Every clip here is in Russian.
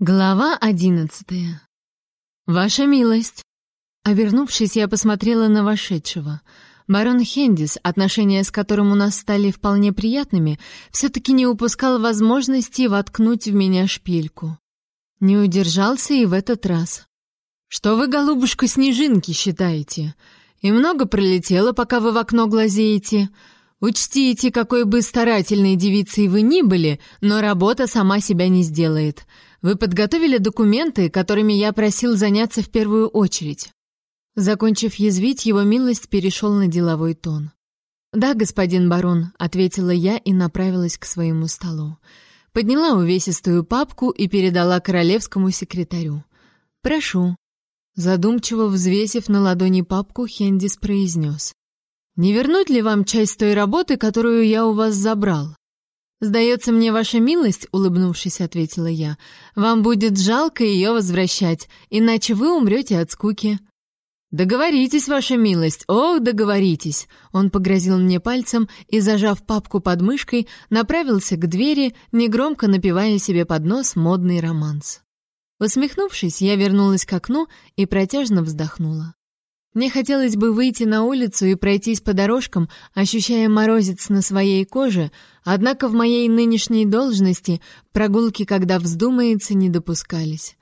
Глава одиннадцатая. Ваша милость. Обернувшись, я посмотрела на вошедшего. Барон Хендис, отношения с которым у нас стали вполне приятными, все-таки не упускал возможности воткнуть в меня шпильку. Не удержался и в этот раз. «Что вы, голубушка, снежинки считаете? И много пролетело, пока вы в окно глазеете?» Учтите, какой бы старательной девицей вы ни были, но работа сама себя не сделает. Вы подготовили документы, которыми я просил заняться в первую очередь. Закончив язвить, его милость перешел на деловой тон. «Да, господин барон», — ответила я и направилась к своему столу. Подняла увесистую папку и передала королевскому секретарю. «Прошу». Задумчиво взвесив на ладони папку, Хендис произнес. Не вернуть ли вам часть той работы, которую я у вас забрал? Сдается мне ваша милость, улыбнувшись, ответила я. Вам будет жалко ее возвращать, иначе вы умрете от скуки. Договоритесь, ваша милость. Ох, договоритесь. Он погрозил мне пальцем и, зажав папку под мышкой, направился к двери, негромко напевая себе под нос модный романс. Усмехнувшись, я вернулась к окну и протяжно вздохнула. Мне хотелось бы выйти на улицу и пройтись по дорожкам, ощущая морозец на своей коже, однако в моей нынешней должности прогулки, когда вздумается, не допускались.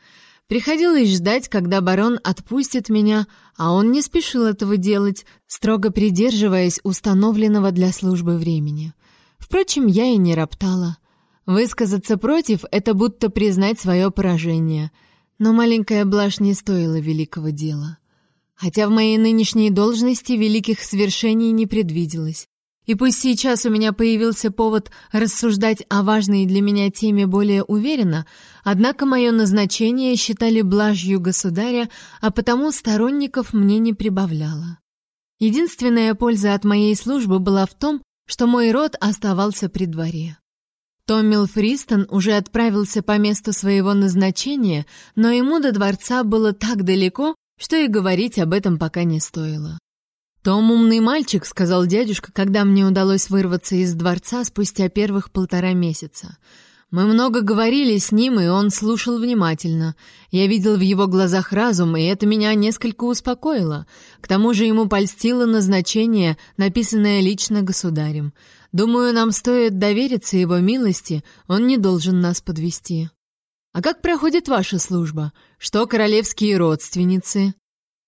Приходилось ждать, когда барон отпустит меня, а он не спешил этого делать, строго придерживаясь установленного для службы времени. Впрочем, я и не роптала. Высказаться против — это будто признать свое поражение. Но маленькая блажь не стоила великого дела. Хотя в моей нынешней должности великих свершений не предвиделось. И пусть сейчас у меня появился повод рассуждать о важной для меня теме более уверенно, однако мое назначение считали блажью государя, а потому сторонников мне не прибавляло. Единственная польза от моей службы была в том, что мой род оставался при дворе. Томмил Фристон уже отправился по месту своего назначения, но ему до дворца было так далеко, что и говорить об этом пока не стоило. «Том умный мальчик», — сказал дядюшка, когда мне удалось вырваться из дворца спустя первых полтора месяца. Мы много говорили с ним, и он слушал внимательно. Я видел в его глазах разум, и это меня несколько успокоило. К тому же ему польстило назначение, написанное лично государем. Думаю, нам стоит довериться его милости, он не должен нас подвести. «А как проходит ваша служба? Что королевские родственницы?»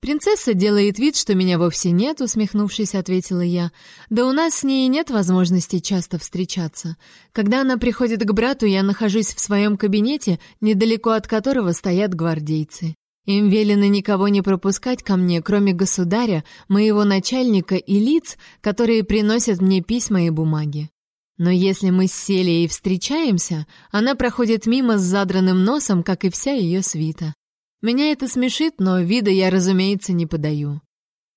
«Принцесса делает вид, что меня вовсе нет», — усмехнувшись, ответила я. «Да у нас с ней нет возможности часто встречаться. Когда она приходит к брату, я нахожусь в своем кабинете, недалеко от которого стоят гвардейцы. Им велено никого не пропускать ко мне, кроме государя, моего начальника и лиц, которые приносят мне письма и бумаги. Но если мы с Селией встречаемся, она проходит мимо с задранным носом, как и вся ее свита. Меня это смешит, но вида я, разумеется, не подаю.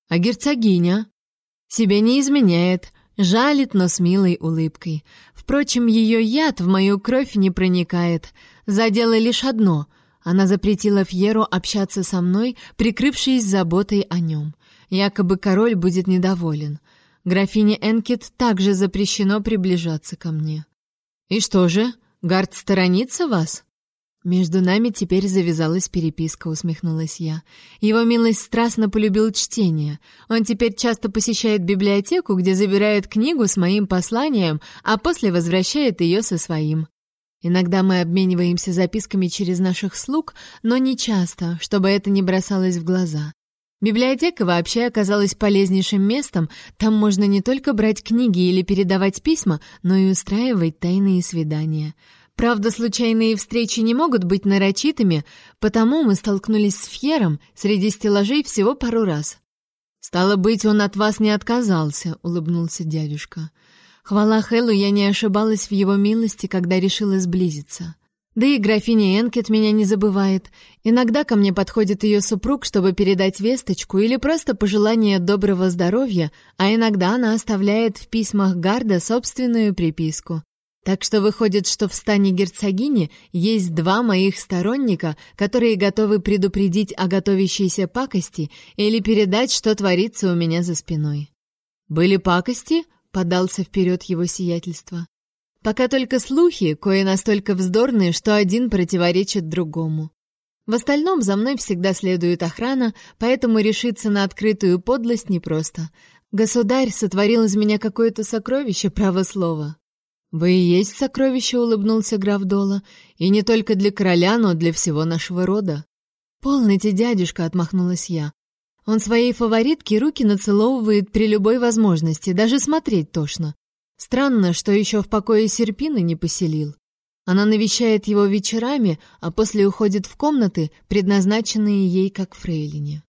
А герцогиня? Себя не изменяет, жалит, но с милой улыбкой. Впрочем, ее яд в мою кровь не проникает. Задело лишь одно — она запретила Фьеру общаться со мной, прикрывшись заботой о нем. Якобы король будет недоволен — Графине Энкет также запрещено приближаться ко мне. И что же, Гард сторонится вас? Между нами теперь завязалась переписка, усмехнулась я. Его милость страстно полюбил чтение. Он теперь часто посещает библиотеку, где забирает книгу с моим посланием, а после возвращает ее со своим. Иногда мы обмениваемся записками через наших слуг, но не часто, чтобы это не бросалось в глаза. Библиотека вообще оказалась полезнейшим местом. Там можно не только брать книги или передавать письма, но и устраивать тайные свидания. Правда, случайные встречи не могут быть нарочитыми, потому мы столкнулись с Фьером среди стеллажей всего пару раз. «Стало быть, он от вас не отказался», — улыбнулся дядюшка. Хвала Хэллу, я не ошибалась в его милости, когда решила сблизиться. Да и графиня Энкет меня не забывает. Иногда ко мне подходит ее супруг, чтобы передать весточку или просто пожелание доброго здоровья, а иногда она оставляет в письмах Гарда собственную приписку. Так что выходит, что в стане герцогини есть два моих сторонника, которые готовы предупредить о готовящейся пакости или передать, что творится у меня за спиной. «Были пакости?» — подался вперед его сиятельство. Пока только слухи, кое настолько вздорные, что один противоречит другому. В остальном за мной всегда следует охрана, поэтому решиться на открытую подлость непросто. Государь сотворил из меня какое-то сокровище, право слова. «Вы и есть сокровище», — улыбнулся граф Дола, — «и не только для короля, но для всего нашего рода». «Полноте, дядюшка», — отмахнулась я. «Он своей фаворитке руки нацеловывает при любой возможности, даже смотреть тошно. Странно, что еще в покое Серпины не поселил. Она навещает его вечерами, а после уходит в комнаты, предназначенные ей как фрейлине.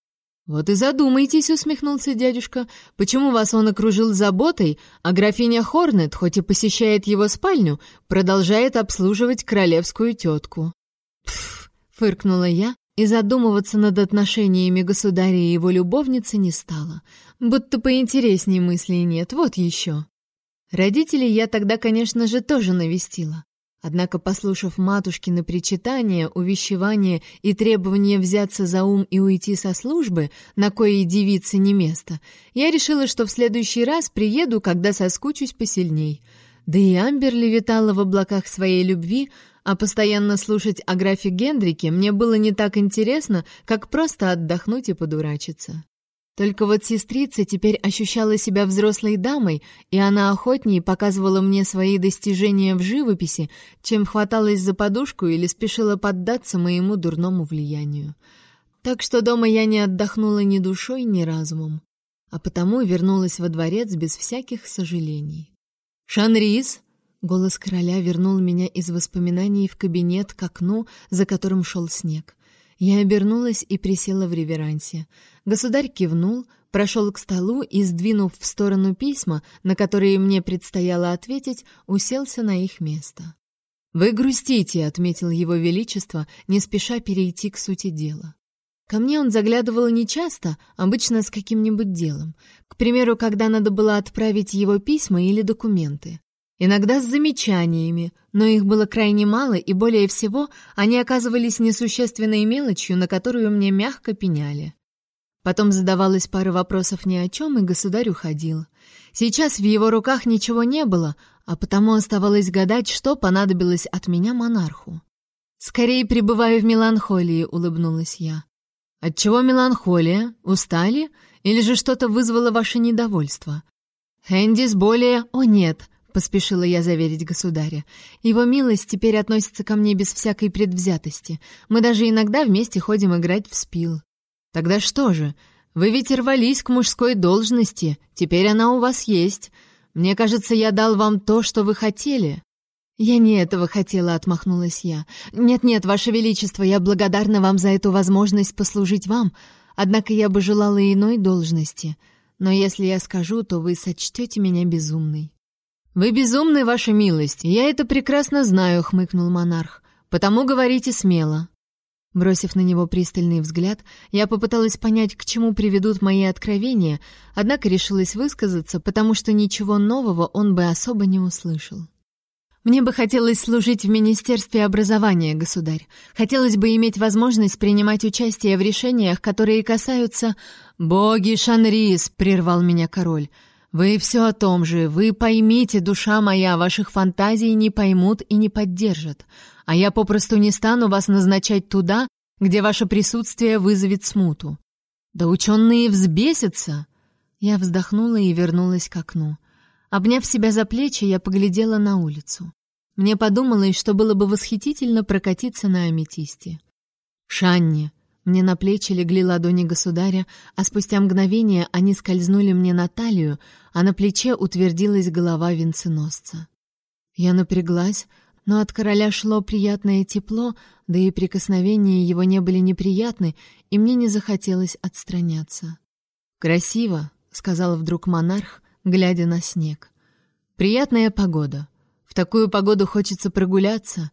«Вот и задумайтесь», — усмехнулся дядюшка, — «почему вас он окружил заботой, а графиня Хорнет, хоть и посещает его спальню, продолжает обслуживать королевскую тетку?» «Пф», — фыркнула я, и задумываться над отношениями государя и его любовницы не стала. Будто поинтересней мыслей нет, вот еще. Родителей я тогда, конечно же, тоже навестила. Однако, послушав матушкины причитания, увещевания и требования взяться за ум и уйти со службы, на коей девице не место, я решила, что в следующий раз приеду, когда соскучусь посильней. Да и Амберли витала в облаках своей любви, а постоянно слушать о графе Гендрике мне было не так интересно, как просто отдохнуть и подурачиться. Только вот сестрица теперь ощущала себя взрослой дамой, и она охотнее показывала мне свои достижения в живописи, чем хваталась за подушку или спешила поддаться моему дурному влиянию. Так что дома я не отдохнула ни душой, ни разумом, а потому вернулась во дворец без всяких сожалений. «Шанрис!» — голос короля вернул меня из воспоминаний в кабинет к окну, за которым шел снег — я обернулась и присела в реверансе. Государь кивнул, прошел к столу и, сдвинув в сторону письма, на которые мне предстояло ответить, уселся на их место. «Вы грустите», — отметил его величество, не спеша перейти к сути дела. Ко мне он заглядывал нечасто, обычно с каким-нибудь делом. К примеру, когда надо было отправить его письма или документы. Иногда с замечаниями, но их было крайне мало, и более всего они оказывались несущественной мелочью, на которую мне мягко пеняли. Потом задавалась пара вопросов ни о чем, и государь уходил. Сейчас в его руках ничего не было, а потому оставалось гадать, что понадобилось от меня монарху. «Скорее пребываю в меланхолии», — улыбнулась я. «Отчего меланхолия? Устали? Или же что-то вызвало ваше недовольство?» «Хэндис более...» «О, нет!» Поспешила я заверить государя. Его милость теперь относится ко мне без всякой предвзятости. Мы даже иногда вместе ходим играть в спил. Тогда что же? Вы ведь рвались к мужской должности, теперь она у вас есть. Мне кажется, я дал вам то, что вы хотели. Я не этого хотела, отмахнулась я. Нет-нет, ваше величество, я благодарна вам за эту возможность послужить вам. Однако я бы желала иной должности. Но если я скажу, то вы сочтете меня безумной. «Вы безумны, ваша милость, я это прекрасно знаю», — хмыкнул монарх. «Потому говорите смело». Бросив на него пристальный взгляд, я попыталась понять, к чему приведут мои откровения, однако решилась высказаться, потому что ничего нового он бы особо не услышал. Мне бы хотелось служить в Министерстве образования, государь. Хотелось бы иметь возможность принимать участие в решениях, которые касаются... «Боги, Шанрис!» — прервал меня король. Вы все о том же. Вы поймите, душа моя, ваших фантазий не поймут и не поддержат. А я попросту не стану вас назначать туда, где ваше присутствие вызовет смуту. Да ученые взбесятся!» Я вздохнула и вернулась к окну. Обняв себя за плечи, я поглядела на улицу. Мне подумалось, что было бы восхитительно прокатиться на аметисте. «Шанни!» Мне на плечи легли ладони государя, а спустя мгновение они скользнули мне на талию, а на плече утвердилась голова венценосца. Я напряглась, но от короля шло приятное тепло, да и прикосновения его не были неприятны, и мне не захотелось отстраняться. «Красиво», — сказал вдруг монарх, глядя на снег. «Приятная погода. В такую погоду хочется прогуляться.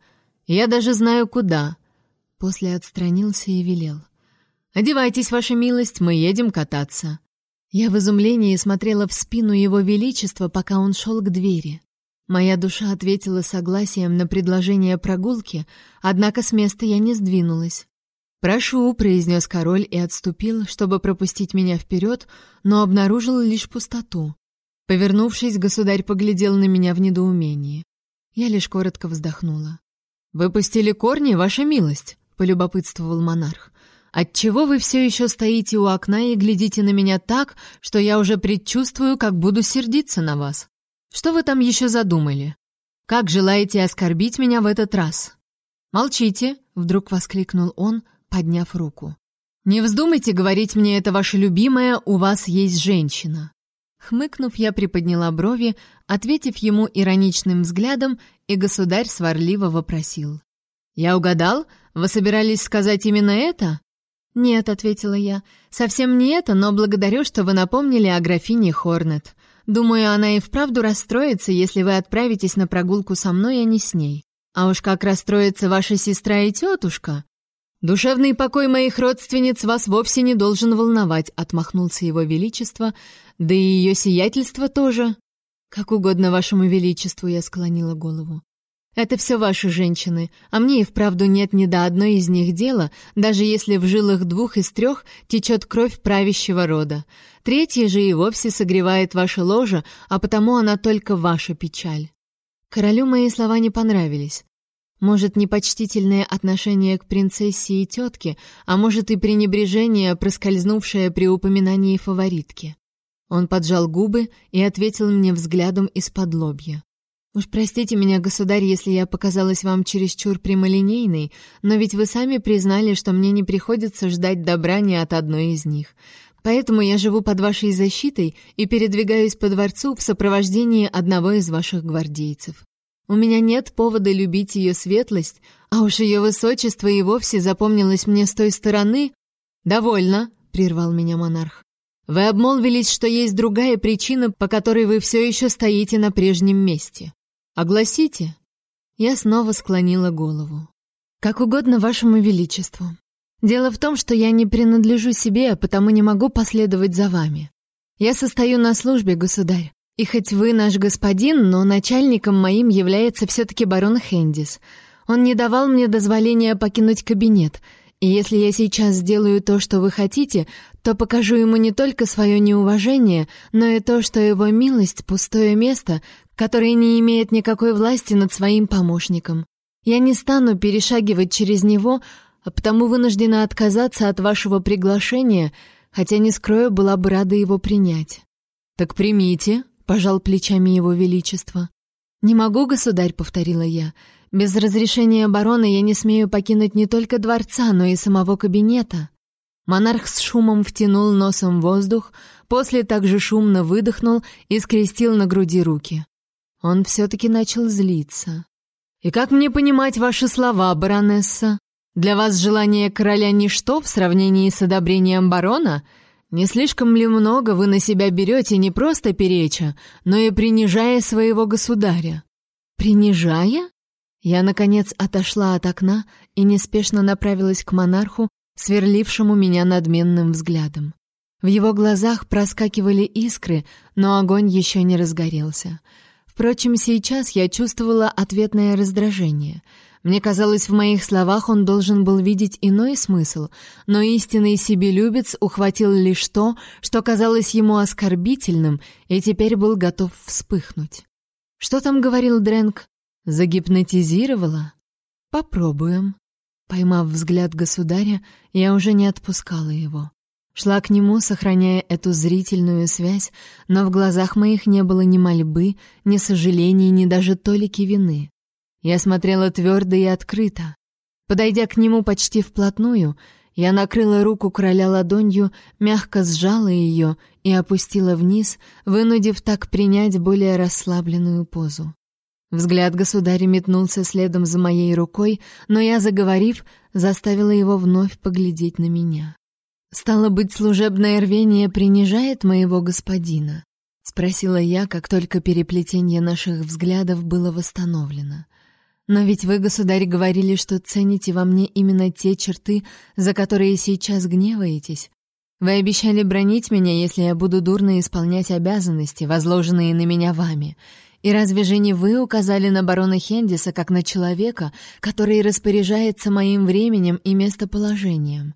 Я даже знаю, куда». После отстранился и велел. «Одевайтесь, ваша милость, мы едем кататься». Я в изумлении смотрела в спину его величества, пока он шел к двери. Моя душа ответила согласием на предложение прогулки, однако с места я не сдвинулась. «Прошу», — произнес король и отступил, чтобы пропустить меня вперед, но обнаружил лишь пустоту. Повернувшись, государь поглядел на меня в недоумении. Я лишь коротко вздохнула. «Выпустили корни, ваша милость», — полюбопытствовал монарх. «Отчего вы все еще стоите у окна и глядите на меня так, что я уже предчувствую, как буду сердиться на вас? Что вы там еще задумали? Как желаете оскорбить меня в этот раз?» «Молчите», — вдруг воскликнул он, подняв руку. «Не вздумайте говорить мне это ваша любимая, у вас есть женщина». Хмыкнув, я приподняла брови, ответив ему ироничным взглядом, и государь сварливо вопросил. «Я угадал? Вы собирались сказать именно это?» «Нет», — ответила я, — «совсем не это, но благодарю, что вы напомнили о графине Хорнет. Думаю, она и вправду расстроится, если вы отправитесь на прогулку со мной, а не с ней. А уж как расстроится ваша сестра и тетушка!» «Душевный покой моих родственниц вас вовсе не должен волновать», — отмахнулся его величество, «да и ее сиятельство тоже». «Как угодно вашему величеству», — я склонила голову. «Это все ваши женщины, а мне и вправду нет ни до одной из них дела, даже если в жилах двух из трех течет кровь правящего рода. Третья же и вовсе согревает ваше ложе, а потому она только ваша печаль». Королю мои слова не понравились. Может, непочтительное отношение к принцессе и тетке, а может и пренебрежение, проскользнувшее при упоминании фаворитки. Он поджал губы и ответил мне взглядом из-под лобья. «Уж простите меня, государь, если я показалась вам чересчур прямолинейной, но ведь вы сами признали, что мне не приходится ждать добра ни от одной из них. Поэтому я живу под вашей защитой и передвигаюсь по дворцу в сопровождении одного из ваших гвардейцев. У меня нет повода любить ее светлость, а уж ее высочество и вовсе запомнилось мне с той стороны. «Довольно», — прервал меня монарх. «Вы обмолвились, что есть другая причина, по которой вы все еще стоите на прежнем месте. Огласите». Я снова склонила голову. «Как угодно вашему величеству. Дело в том, что я не принадлежу себе, а потому не могу последовать за вами. Я состою на службе, государь, и хоть вы наш господин, но начальником моим является все-таки барон Хендис. Он не давал мне дозволения покинуть кабинет, и если я сейчас сделаю то, что вы хотите, то покажу ему не только свое неуважение, но и то, что его милость — пустое место, которое не имеет никакой власти над своим помощником. Я не стану перешагивать через него, а потому вынуждена отказаться от вашего приглашения, хотя, не скрою, была бы рада его принять». «Так примите», пожал плечами его величество. «Не могу, государь», — повторила я. «Без разрешения барона я не смею покинуть не только дворца, но и самого кабинета». Монарх с шумом втянул носом воздух, после также шумно выдохнул и скрестил на груди руки. Он все-таки начал злиться. «И как мне понимать ваши слова, баронесса? Для вас желание короля ничто в сравнении с одобрением барона?» Не слишком ли много вы на себя берете не просто переча, но и принижая своего государя? Принижая? Я, наконец, отошла от окна и неспешно направилась к монарху, сверлившему меня надменным взглядом. В его глазах проскакивали искры, но огонь еще не разгорелся. Впрочем, сейчас я чувствовала ответное раздражение — мне казалось, в моих словах он должен был видеть иной смысл, но истинный себелюбец ухватил лишь то, что казалось ему оскорбительным, и теперь был готов вспыхнуть. Что там говорил Дрэнк? Загипнотизировала? Попробуем. Поймав взгляд государя, я уже не отпускала его. Шла к нему, сохраняя эту зрительную связь, но в глазах моих не было ни мольбы, ни сожалений, ни даже толики вины. Я смотрела твердо и открыто. Подойдя к нему почти вплотную, я накрыла руку короля ладонью, мягко сжала ее и опустила вниз, вынудив так принять более расслабленную позу. Взгляд государя метнулся следом за моей рукой, но я, заговорив, заставила его вновь поглядеть на меня. «Стало быть, служебное рвение принижает моего господина?» — спросила я, как только переплетение наших взглядов было восстановлено. Но ведь вы, государь, говорили, что цените во мне именно те черты, за которые сейчас гневаетесь. Вы обещали бронить меня, если я буду дурно исполнять обязанности, возложенные на меня вами. И разве же не вы указали на барона Хендиса как на человека, который распоряжается моим временем и местоположением?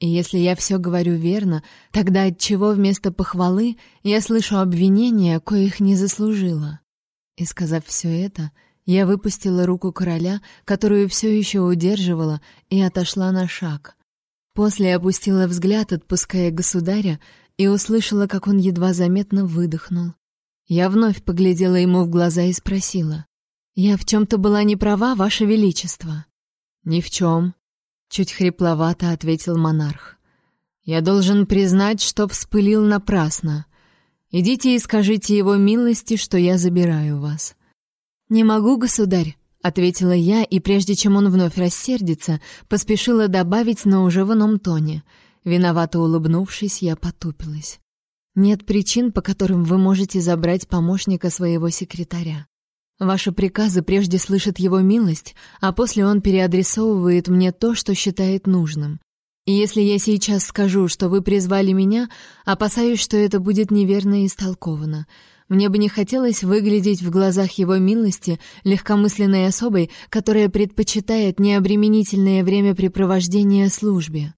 И если я все говорю верно, тогда отчего вместо похвалы я слышу обвинения, коих не заслужила? И сказав все это, Я выпустила руку короля, которую все еще удерживала, и отошла на шаг. После опустила взгляд, отпуская государя, и услышала, как он едва заметно выдохнул. Я вновь поглядела ему в глаза и спросила. «Я в чем-то была не права, Ваше Величество?» «Ни в чем», — чуть хрипловато ответил монарх. «Я должен признать, что вспылил напрасно. Идите и скажите его милости, что я забираю вас». «Не могу, государь», — ответила я, и прежде чем он вновь рассердится, поспешила добавить, но уже в ином тоне. Виновато улыбнувшись, я потупилась. «Нет причин, по которым вы можете забрать помощника своего секретаря. Ваши приказы прежде слышит его милость, а после он переадресовывает мне то, что считает нужным. И если я сейчас скажу, что вы призвали меня, опасаюсь, что это будет неверно истолковано». Мне бы не хотелось выглядеть в глазах его милости легкомысленной особой, которая предпочитает необременительное времяпрепровождение службе.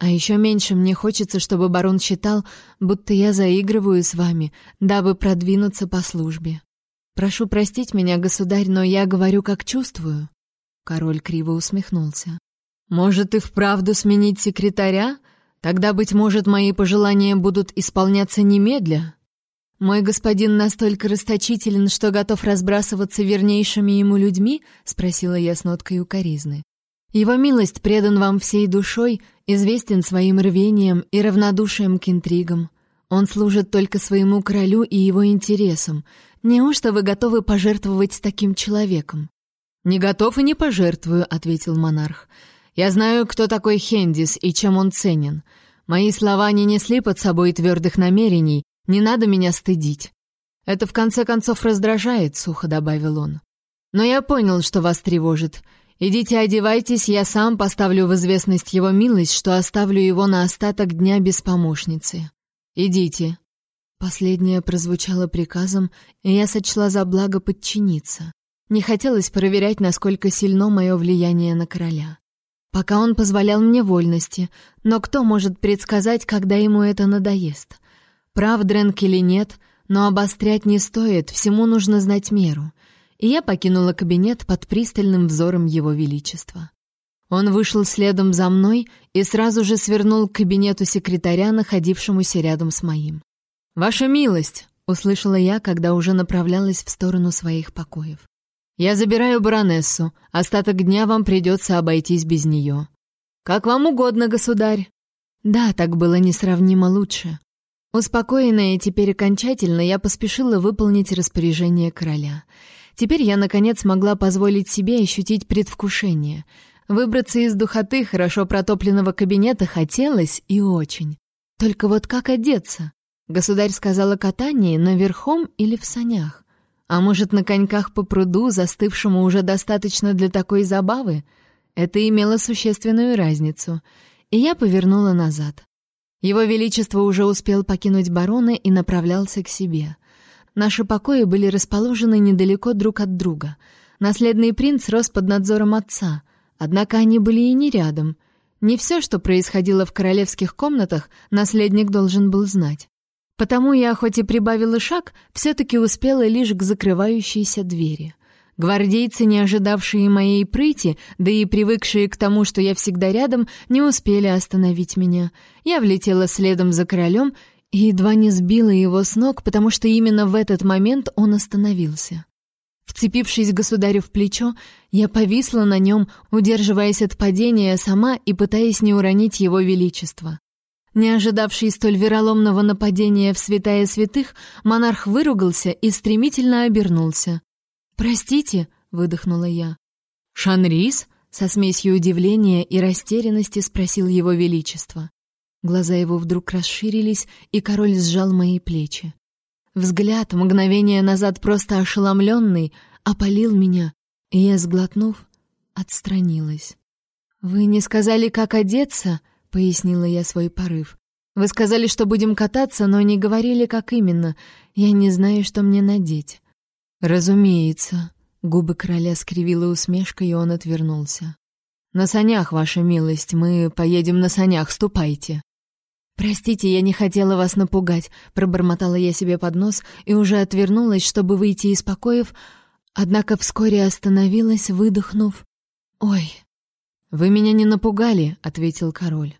А еще меньше мне хочется, чтобы барон считал, будто я заигрываю с вами, дабы продвинуться по службе. Прошу простить меня, государь, но я говорю, как чувствую. Король криво усмехнулся. Может, и вправду сменить секретаря? Тогда, быть может, мои пожелания будут исполняться немедля. «Мой господин настолько расточителен, что готов разбрасываться вернейшими ему людьми?» — спросила я с ноткой укоризны. «Его милость предан вам всей душой, известен своим рвением и равнодушием к интригам. Он служит только своему королю и его интересам. Неужто вы готовы пожертвовать таким человеком?» «Не готов и не пожертвую», — ответил монарх. «Я знаю, кто такой Хендис и чем он ценен. Мои слова не несли под собой твердых намерений, не надо меня стыдить. Это в конце концов раздражает, сухо добавил он. Но я понял, что вас тревожит. Идите одевайтесь, я сам поставлю в известность его милость, что оставлю его на остаток дня без помощницы. Идите. Последнее прозвучало приказом, и я сочла за благо подчиниться. Не хотелось проверять, насколько сильно мое влияние на короля. Пока он позволял мне вольности, но кто может предсказать, когда ему это надоест? Прав Дренк или нет, но обострять не стоит, всему нужно знать меру. И я покинула кабинет под пристальным взором Его Величества. Он вышел следом за мной и сразу же свернул к кабинету секретаря, находившемуся рядом с моим. «Ваша милость!» — услышала я, когда уже направлялась в сторону своих покоев. «Я забираю баронессу. Остаток дня вам придется обойтись без нее». «Как вам угодно, государь». «Да, так было несравнимо лучше. Успокоенная теперь окончательно, я поспешила выполнить распоряжение короля. Теперь я, наконец, могла позволить себе ощутить предвкушение. Выбраться из духоты хорошо протопленного кабинета хотелось и очень. Только вот как одеться? Государь сказала катание, но верхом или в санях. А может, на коньках по пруду, застывшему уже достаточно для такой забавы? Это имело существенную разницу. И я повернула назад. Его Величество уже успел покинуть барона и направлялся к себе. Наши покои были расположены недалеко друг от друга. Наследный принц рос под надзором отца, однако они были и не рядом. Не все, что происходило в королевских комнатах, наследник должен был знать. Потому я, хоть и прибавила шаг, все-таки успела лишь к закрывающейся двери. Гвардейцы, не ожидавшие моей прыти, да и привыкшие к тому, что я всегда рядом, не успели остановить меня. Я влетела следом за королем и едва не сбила его с ног, потому что именно в этот момент он остановился. Вцепившись государю в плечо, я повисла на нем, удерживаясь от падения сама и пытаясь не уронить его величество. Не ожидавший столь вероломного нападения в святая святых, монарх выругался и стремительно обернулся. «Простите», — выдохнула я. «Шанрис?» — со смесью удивления и растерянности спросил его величество. Глаза его вдруг расширились, и король сжал мои плечи. Взгляд, мгновение назад просто ошеломленный, опалил меня, и я, сглотнув, отстранилась. «Вы не сказали, как одеться?» — пояснила я свой порыв. «Вы сказали, что будем кататься, но не говорили, как именно. Я не знаю, что мне надеть». «Разумеется». Губы короля скривила усмешка, и он отвернулся. «На санях, ваша милость, мы поедем на санях, ступайте». «Простите, я не хотела вас напугать», — пробормотала я себе под нос и уже отвернулась, чтобы выйти из покоев, Однако вскоре остановилась, выдохнув. «Ой!» «Вы меня не напугали», — ответил король.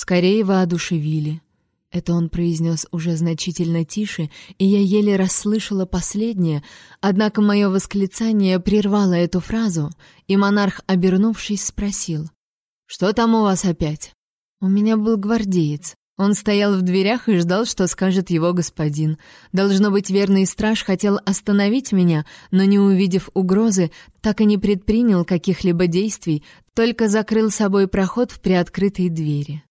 «Скорее воодушевили». Это он произнес уже значительно тише, и я еле расслышала последнее, однако мое восклицание прервало эту фразу, и монарх, обернувшись, спросил. «Что там у вас опять?» «У меня был гвардеец. Он стоял в дверях и ждал, что скажет его господин. Должно быть, верный страж хотел остановить меня, но, не увидев угрозы, так и не предпринял каких-либо действий, только закрыл собой проход в приоткрытой двери.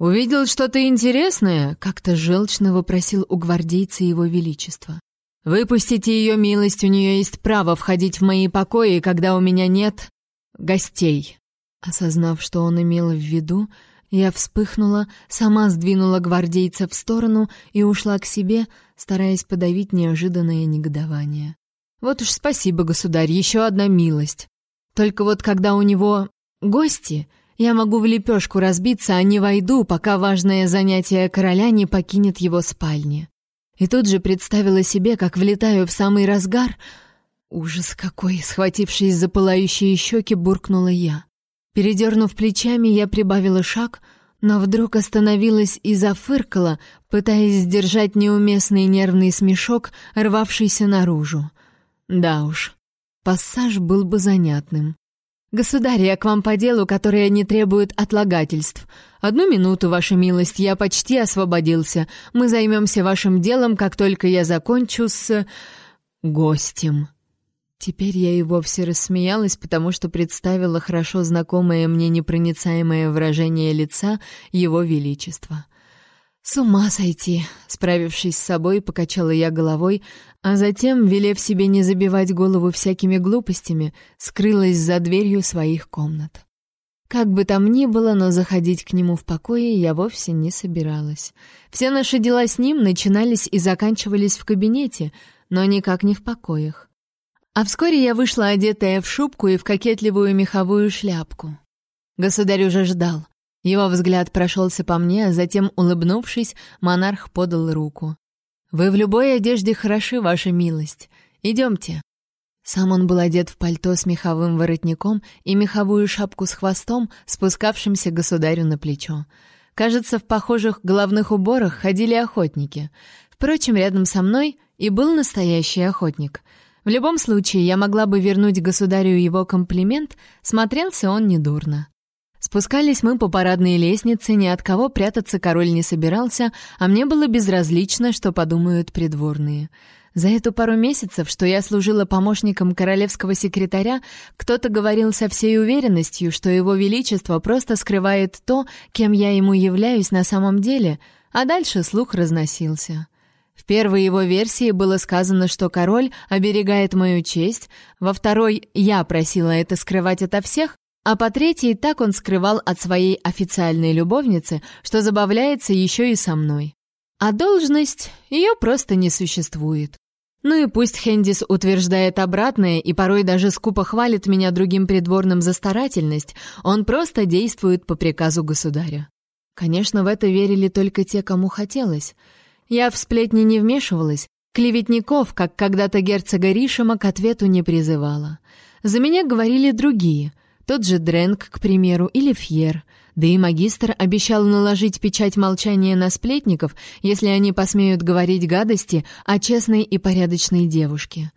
«Увидел что-то интересное?» — как-то желчно вопросил у гвардейца его величество. «Выпустите ее милость, у нее есть право входить в мои покои, когда у меня нет гостей». Осознав, что он имел в виду, я вспыхнула, сама сдвинула гвардейца в сторону и ушла к себе, стараясь подавить неожиданное негодование. «Вот уж спасибо, государь, еще одна милость. Только вот когда у него гости, я могу в лепешку разбиться, а не войду, пока важное занятие короля не покинет его спальни. И тут же представила себе, как влетаю в самый разгар. Ужас какой! Схватившись за пылающие щеки, буркнула я. Передернув плечами, я прибавила шаг, но вдруг остановилась и зафыркала, пытаясь сдержать неуместный нервный смешок, рвавшийся наружу. Да уж, пассаж был бы занятным. «Государь, я к вам по делу, которое не требует отлагательств. Одну минуту, ваша милость, я почти освободился. Мы займемся вашим делом, как только я закончу с... гостем». Теперь я и вовсе рассмеялась, потому что представила хорошо знакомое мне непроницаемое выражение лица Его Величества. «С ума сойти!» — справившись с собой, покачала я головой, а затем, велев себе не забивать голову всякими глупостями, скрылась за дверью своих комнат. Как бы там ни было, но заходить к нему в покое я вовсе не собиралась. Все наши дела с ним начинались и заканчивались в кабинете, но никак не в покоях. А вскоре я вышла одетая в шубку и в кокетливую меховую шляпку. Государь уже ждал. Его взгляд прошелся по мне, а затем, улыбнувшись, монарх подал руку. «Вы в любой одежде хороши, ваша милость. Идемте». Сам он был одет в пальто с меховым воротником и меховую шапку с хвостом, спускавшимся государю на плечо. Кажется, в похожих головных уборах ходили охотники. Впрочем, рядом со мной и был настоящий охотник. В любом случае, я могла бы вернуть государю его комплимент, смотрелся он недурно. Спускались мы по парадной лестнице, ни от кого прятаться король не собирался, а мне было безразлично, что подумают придворные. За эту пару месяцев, что я служила помощником королевского секретаря, кто-то говорил со всей уверенностью, что его величество просто скрывает то, кем я ему являюсь на самом деле, а дальше слух разносился. В первой его версии было сказано, что король оберегает мою честь, во второй «я просила это скрывать ото всех», а по третьей так он скрывал от своей официальной любовницы, что забавляется еще и со мной. А должность, ее просто не существует. Ну и пусть Хендис утверждает обратное и порой даже скупо хвалит меня другим придворным за старательность, он просто действует по приказу государя. Конечно, в это верили только те, кому хотелось. Я в сплетни не вмешивалась, клеветников, как когда-то герцога Ришема, к ответу не призывала. За меня говорили другие — тот же Дрэнк, к примеру, или Фьер. Да и магистр обещал наложить печать молчания на сплетников, если они посмеют говорить гадости о честной и порядочной девушке.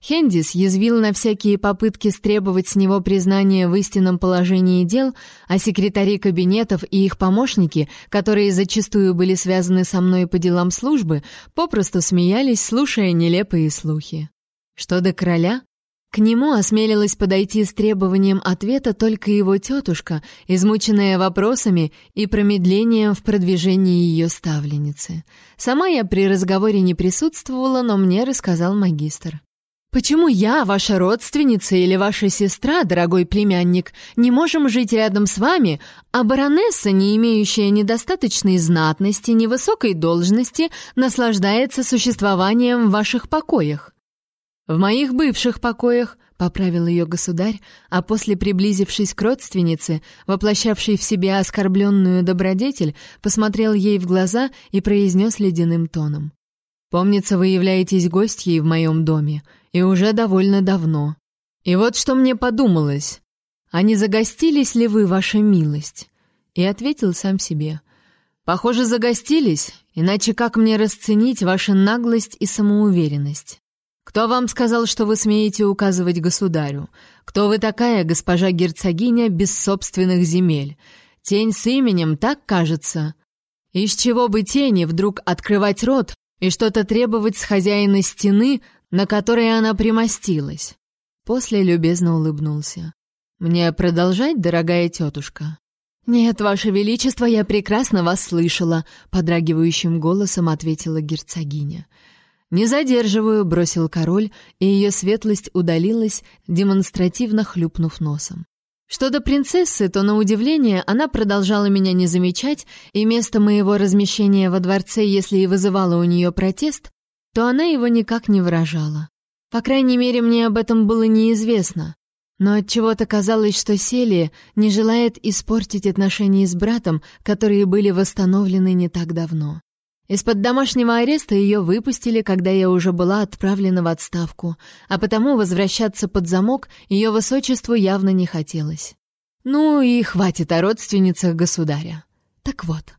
Хендис язвил на всякие попытки стребовать с него признания в истинном положении дел, а секретари кабинетов и их помощники, которые зачастую были связаны со мной по делам службы, попросту смеялись, слушая нелепые слухи. Что до короля, к нему осмелилась подойти с требованием ответа только его тетушка, измученная вопросами и промедлением в продвижении ее ставленницы. Сама я при разговоре не присутствовала, но мне рассказал магистр. «Почему я, ваша родственница или ваша сестра, дорогой племянник, не можем жить рядом с вами, а баронесса, не имеющая недостаточной знатности, невысокой должности, наслаждается существованием в ваших покоях?» «В моих бывших покоях», — поправил ее государь, а после, приблизившись к родственнице, воплощавшей в себе оскорбленную добродетель, посмотрел ей в глаза и произнес ледяным тоном. «Помнится, вы являетесь гостьей в моем доме, и уже довольно давно. И вот что мне подумалось. А не загостились ли вы, ваша милость? И ответил сам себе. Похоже, загостились, иначе как мне расценить вашу наглость и самоуверенность? Кто вам сказал, что вы смеете указывать государю? Кто вы такая, госпожа герцогиня, без собственных земель? Тень с именем, так кажется? Из чего бы тени вдруг открывать рот и что-то требовать с хозяина стены, на которой она примостилась? После любезно улыбнулся. «Мне продолжать, дорогая тетушка?» «Нет, ваше величество, я прекрасно вас слышала», — подрагивающим голосом ответила герцогиня. «Не задерживаю», — бросил король, и ее светлость удалилась, демонстративно хлюпнув носом. Что до принцессы, то, на удивление, она продолжала меня не замечать, и место моего размещения во дворце, если и вызывало у нее протест, то она его никак не выражала. По крайней мере, мне об этом было неизвестно. Но от чего то казалось, что Селия не желает испортить отношения с братом, которые были восстановлены не так давно. Из-под домашнего ареста ее выпустили, когда я уже была отправлена в отставку, а потому возвращаться под замок ее высочеству явно не хотелось. Ну и хватит о родственницах государя. Так вот,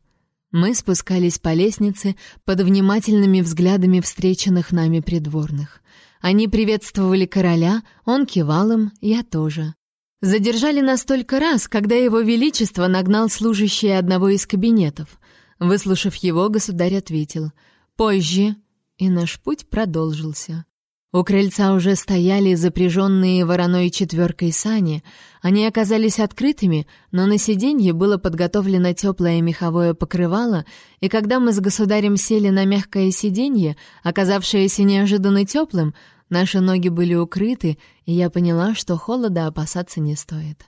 мы спускались по лестнице под внимательными взглядами встреченных нами придворных. Они приветствовали короля, он кивал им, я тоже. Задержали нас только раз, когда его величество нагнал служащий одного из кабинетов. Выслушав его, государь ответил «Позже», и наш путь продолжился. У крыльца уже стояли запряженные вороной четверкой сани. Они оказались открытыми, но на сиденье было подготовлено теплое меховое покрывало, и когда мы с государем сели на мягкое сиденье, оказавшееся неожиданно теплым, наши ноги были укрыты, и я поняла, что холода опасаться не стоит.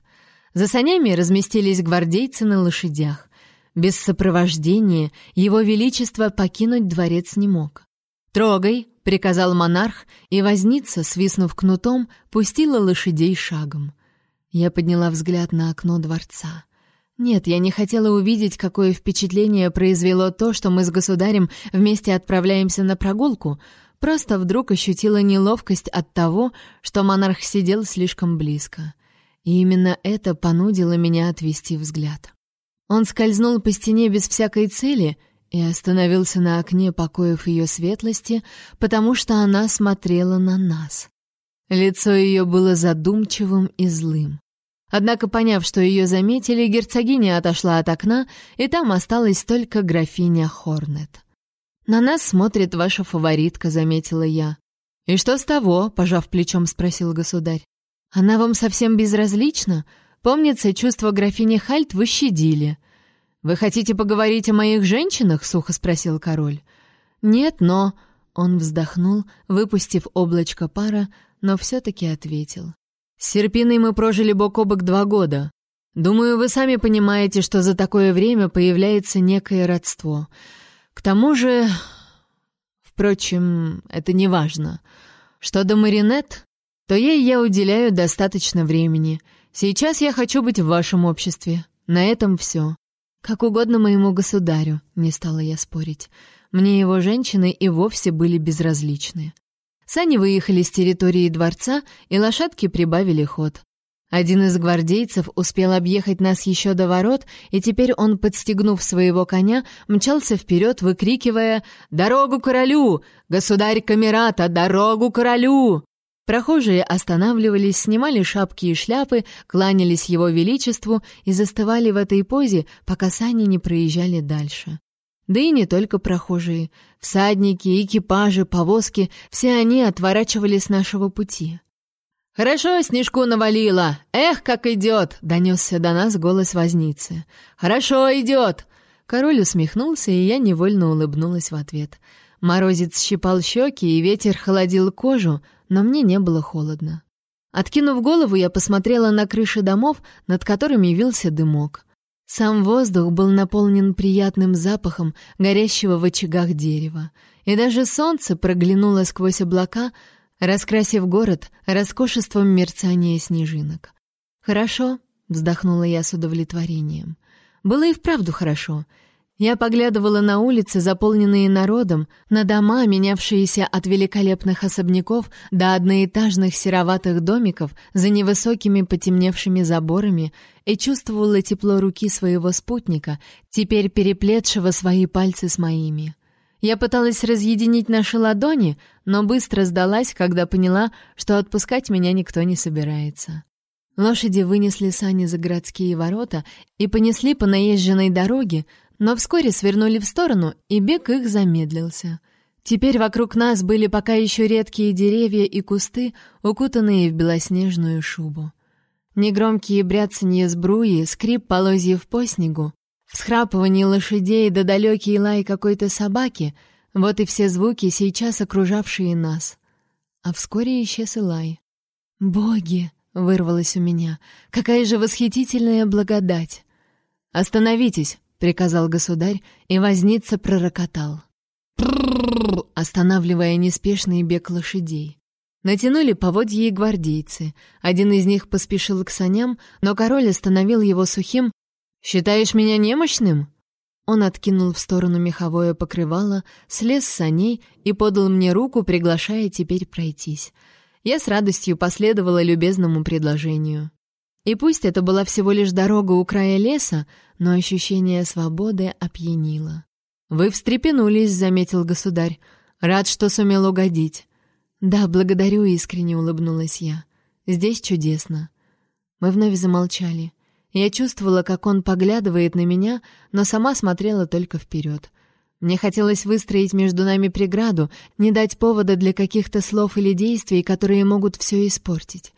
За санями разместились гвардейцы на лошадях. Без сопровождения его величество покинуть дворец не мог. «Трогай!» — приказал монарх, и возница, свистнув кнутом, пустила лошадей шагом. Я подняла взгляд на окно дворца. Нет, я не хотела увидеть, какое впечатление произвело то, что мы с государем вместе отправляемся на прогулку, просто вдруг ощутила неловкость от того, что монарх сидел слишком близко. И именно это понудило меня отвести взгляд. Он скользнул по стене без всякой цели и остановился на окне покоев ее светлости, потому что она смотрела на нас. Лицо ее было задумчивым и злым. Однако, поняв, что ее заметили, герцогиня отошла от окна, и там осталась только графиня Хорнет. «На нас смотрит ваша фаворитка», — заметила я. «И что с того?» — пожав плечом, спросил государь. «Она вам совсем безразлична? Помнится, чувство графини Хальт вы щадили. «Вы хотите поговорить о моих женщинах?» — сухо спросил король. «Нет, но...» — он вздохнул, выпустив облачко пара, но все-таки ответил. «С Серпиной мы прожили бок о бок два года. Думаю, вы сами понимаете, что за такое время появляется некое родство. К тому же... Впрочем, это не важно. Что до Маринет, то ей я уделяю достаточно времени. Сейчас я хочу быть в вашем обществе. На этом все. Как угодно моему государю, не стала я спорить. Мне его женщины и вовсе были безразличны. Сани выехали с территории дворца, и лошадки прибавили ход. Один из гвардейцев успел объехать нас еще до ворот, и теперь он, подстегнув своего коня, мчался вперед, выкрикивая «Дорогу королю! Государь Камерата, дорогу королю!» Прохожие останавливались, снимали шапки и шляпы, кланялись его величеству и застывали в этой позе, пока сани не проезжали дальше. Да и не только прохожие. Всадники, экипажи, повозки — все они отворачивали с нашего пути. «Хорошо снежку навалило! Эх, как идет!» — донесся до нас голос возницы. «Хорошо идет!» Король усмехнулся, и я невольно улыбнулась в ответ. Морозец щипал щеки, и ветер холодил кожу, но мне не было холодно. Откинув голову, я посмотрела на крыши домов, над которыми вился дымок. Сам воздух был наполнен приятным запахом горящего в очагах дерева, и даже солнце проглянуло сквозь облака, раскрасив город роскошеством мерцания снежинок. «Хорошо», — вздохнула я с удовлетворением. «Было и вправду хорошо. Я поглядывала на улицы, заполненные народом, на дома, менявшиеся от великолепных особняков до одноэтажных сероватых домиков за невысокими потемневшими заборами, и чувствовала тепло руки своего спутника, теперь переплетшего свои пальцы с моими. Я пыталась разъединить наши ладони, но быстро сдалась, когда поняла, что отпускать меня никто не собирается. Лошади вынесли сани за городские ворота и понесли по наезженной дороге, но вскоре свернули в сторону, и бег их замедлился. Теперь вокруг нас были пока еще редкие деревья и кусты, укутанные в белоснежную шубу. Негромкие бряцанье сбруи, скрип полозьев по снегу, всхрапывание лошадей да далекий лай какой-то собаки — вот и все звуки, сейчас окружавшие нас. А вскоре исчез и лай. «Боги!» — вырвалось у меня. «Какая же восхитительная благодать!» «Остановитесь!» Приказал государь, и возница пророкотал. останавливая неспешный бег лошадей. Натянули поводья и гвардейцы. Один из них поспешил к саням, но король остановил его сухим «Считаешь меня немощным?» Он откинул в сторону меховое покрывало, слез с саней и подал мне руку, приглашая теперь пройтись. Я с радостью последовала любезному предложению. И пусть это была всего лишь дорога у края леса, но ощущение свободы опьянило. «Вы встрепенулись», — заметил государь. «Рад, что сумел угодить». «Да, благодарю», — искренне улыбнулась я. «Здесь чудесно». Мы вновь замолчали. Я чувствовала, как он поглядывает на меня, но сама смотрела только вперед. Мне хотелось выстроить между нами преграду, не дать повода для каких-то слов или действий, которые могут все испортить.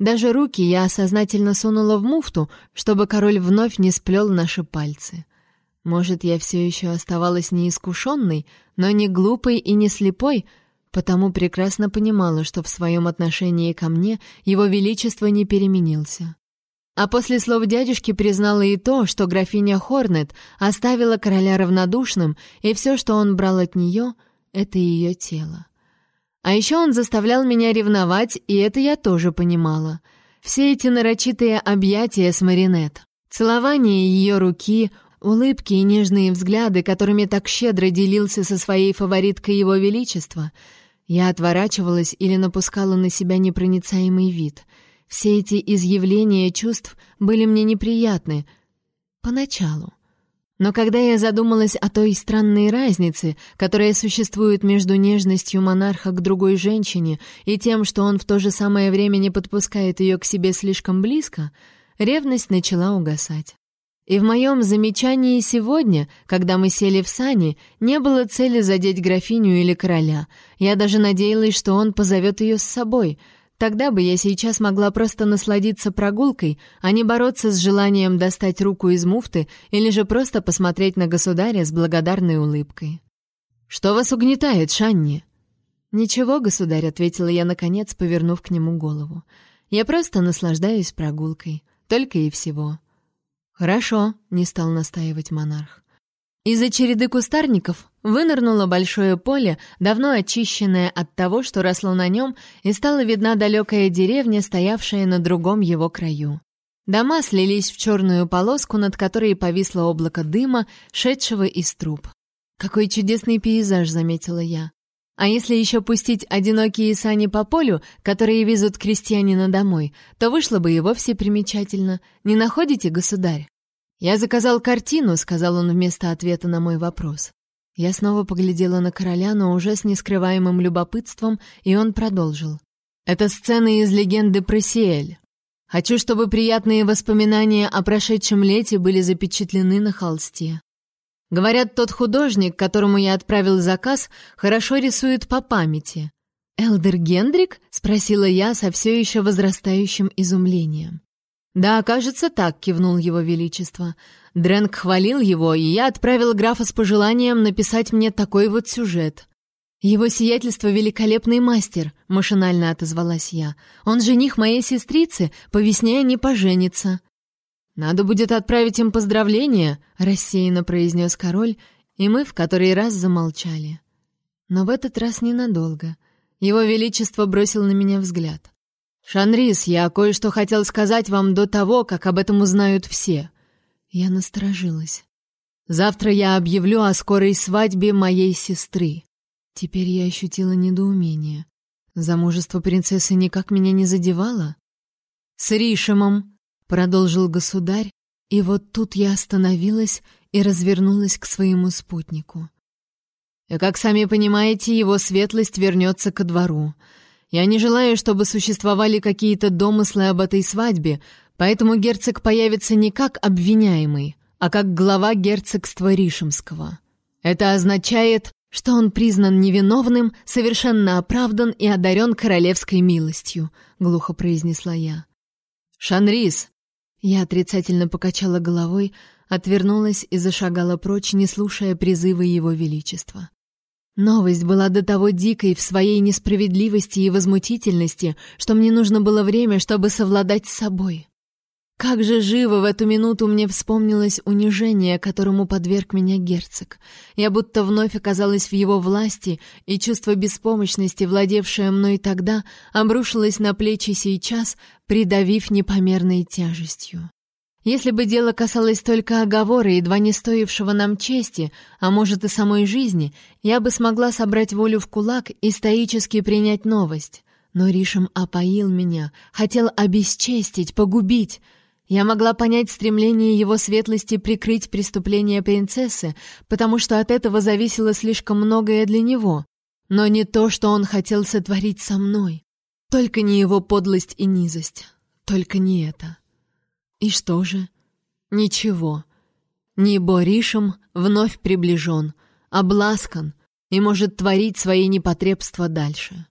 Даже руки я сознательно сунула в муфту, чтобы король вновь не сплел наши пальцы. Может, я все еще оставалась неискушенной, но не глупой и не слепой, потому прекрасно понимала, что в своем отношении ко мне его величество не переменился. А после слов дядюшки признала и то, что графиня Хорнет оставила короля равнодушным, и все, что он брал от нее, — это ее тело. А еще он заставлял меня ревновать, и это я тоже понимала. Все эти нарочитые объятия с Маринет, целование ее руки, улыбки и нежные взгляды, которыми так щедро делился со своей фавориткой его величества. Я отворачивалась или напускала на себя непроницаемый вид. Все эти изъявления чувств были мне неприятны. Поначалу. Но когда я задумалась о той странной разнице, которая существует между нежностью монарха к другой женщине и тем, что он в то же самое время не подпускает ее к себе слишком близко, ревность начала угасать. И в моем замечании сегодня, когда мы сели в сани, не было цели задеть графиню или короля. Я даже надеялась, что он позовет ее с собой — Тогда бы я сейчас могла просто насладиться прогулкой, а не бороться с желанием достать руку из муфты или же просто посмотреть на государя с благодарной улыбкой. «Что вас угнетает, Шанни?» «Ничего, государь», — ответила я, наконец, повернув к нему голову. «Я просто наслаждаюсь прогулкой. Только и всего». «Хорошо», — не стал настаивать монарх. Из-за череды кустарников вынырнуло большое поле, давно очищенное от того, что росло на нем, и стала видна далекая деревня, стоявшая на другом его краю. Дома слились в черную полоску, над которой повисло облако дыма, шедшего из труб. «Какой чудесный пейзаж», — заметила я. «А если еще пустить одинокие сани по полю, которые везут крестьянина домой, то вышло бы и вовсе примечательно. Не находите, государь?» «Я заказал картину», — сказал он вместо ответа на мой вопрос. Я снова поглядела на короля, но уже с нескрываемым любопытством, и он продолжил. «Это сцены из легенды про Сиэль. Хочу, чтобы приятные воспоминания о прошедшем лете были запечатлены на холсте. Говорят, тот художник, которому я отправил заказ, хорошо рисует по памяти. «Элдер Гендрик?» — спросила я со все еще возрастающим изумлением. «Да, кажется, так», — кивнул его величество. Дрэнк хвалил его, и я отправил графа с пожеланием написать мне такой вот сюжет. «Его сиятельство — великолепный мастер», — машинально отозвалась я. «Он жених моей сестрицы, по весне они поженятся». «Надо будет отправить им поздравления», — рассеянно произнес король, и мы в который раз замолчали. Но в этот раз ненадолго. Его величество бросил на меня взгляд. «Шанрис, я кое-что хотел сказать вам до того, как об этом узнают все». Я насторожилась. Завтра я объявлю о скорой свадьбе моей сестры. Теперь я ощутила недоумение. Замужество принцессы никак меня не задевало. С Ришемом, продолжил государь, и вот тут я остановилась и развернулась к своему спутнику. Как сами понимаете, его светлость вернется ко двору. Я не желаю, чтобы существовали какие-то домыслы об этой свадьбе, поэтому герцог появится не как обвиняемый, а как глава герцогства Ришемского. Это означает, что он признан невиновным, совершенно оправдан и одарен королевской милостью», — глухо произнесла я. «Шанрис!» Я отрицательно покачала головой, отвернулась и зашагала прочь, не слушая призыва его величества. Новость была до того дикой в своей несправедливости и возмутительности, что мне нужно было время, чтобы совладать с собой. Как же живо в эту минуту мне вспомнилось унижение, которому подверг меня герцог. Я будто вновь оказалась в его власти, и чувство беспомощности, владевшее мной тогда, обрушилось на плечи сейчас, придавив непомерной тяжестью. Если бы дело касалось только оговора, едва не стоившего нам чести, а может и самой жизни, я бы смогла собрать волю в кулак и стоически принять новость. Но Ришем опоил меня, хотел обесчестить, погубить. Я могла понять стремление его светлости прикрыть преступление принцессы, потому что от этого зависело слишком многое для него, но не то, что он хотел сотворить со мной. Только не его подлость и низость. Только не это. И что же? Ничего. Небо Ришем вновь приближен, обласкан и может творить свои непотребства дальше.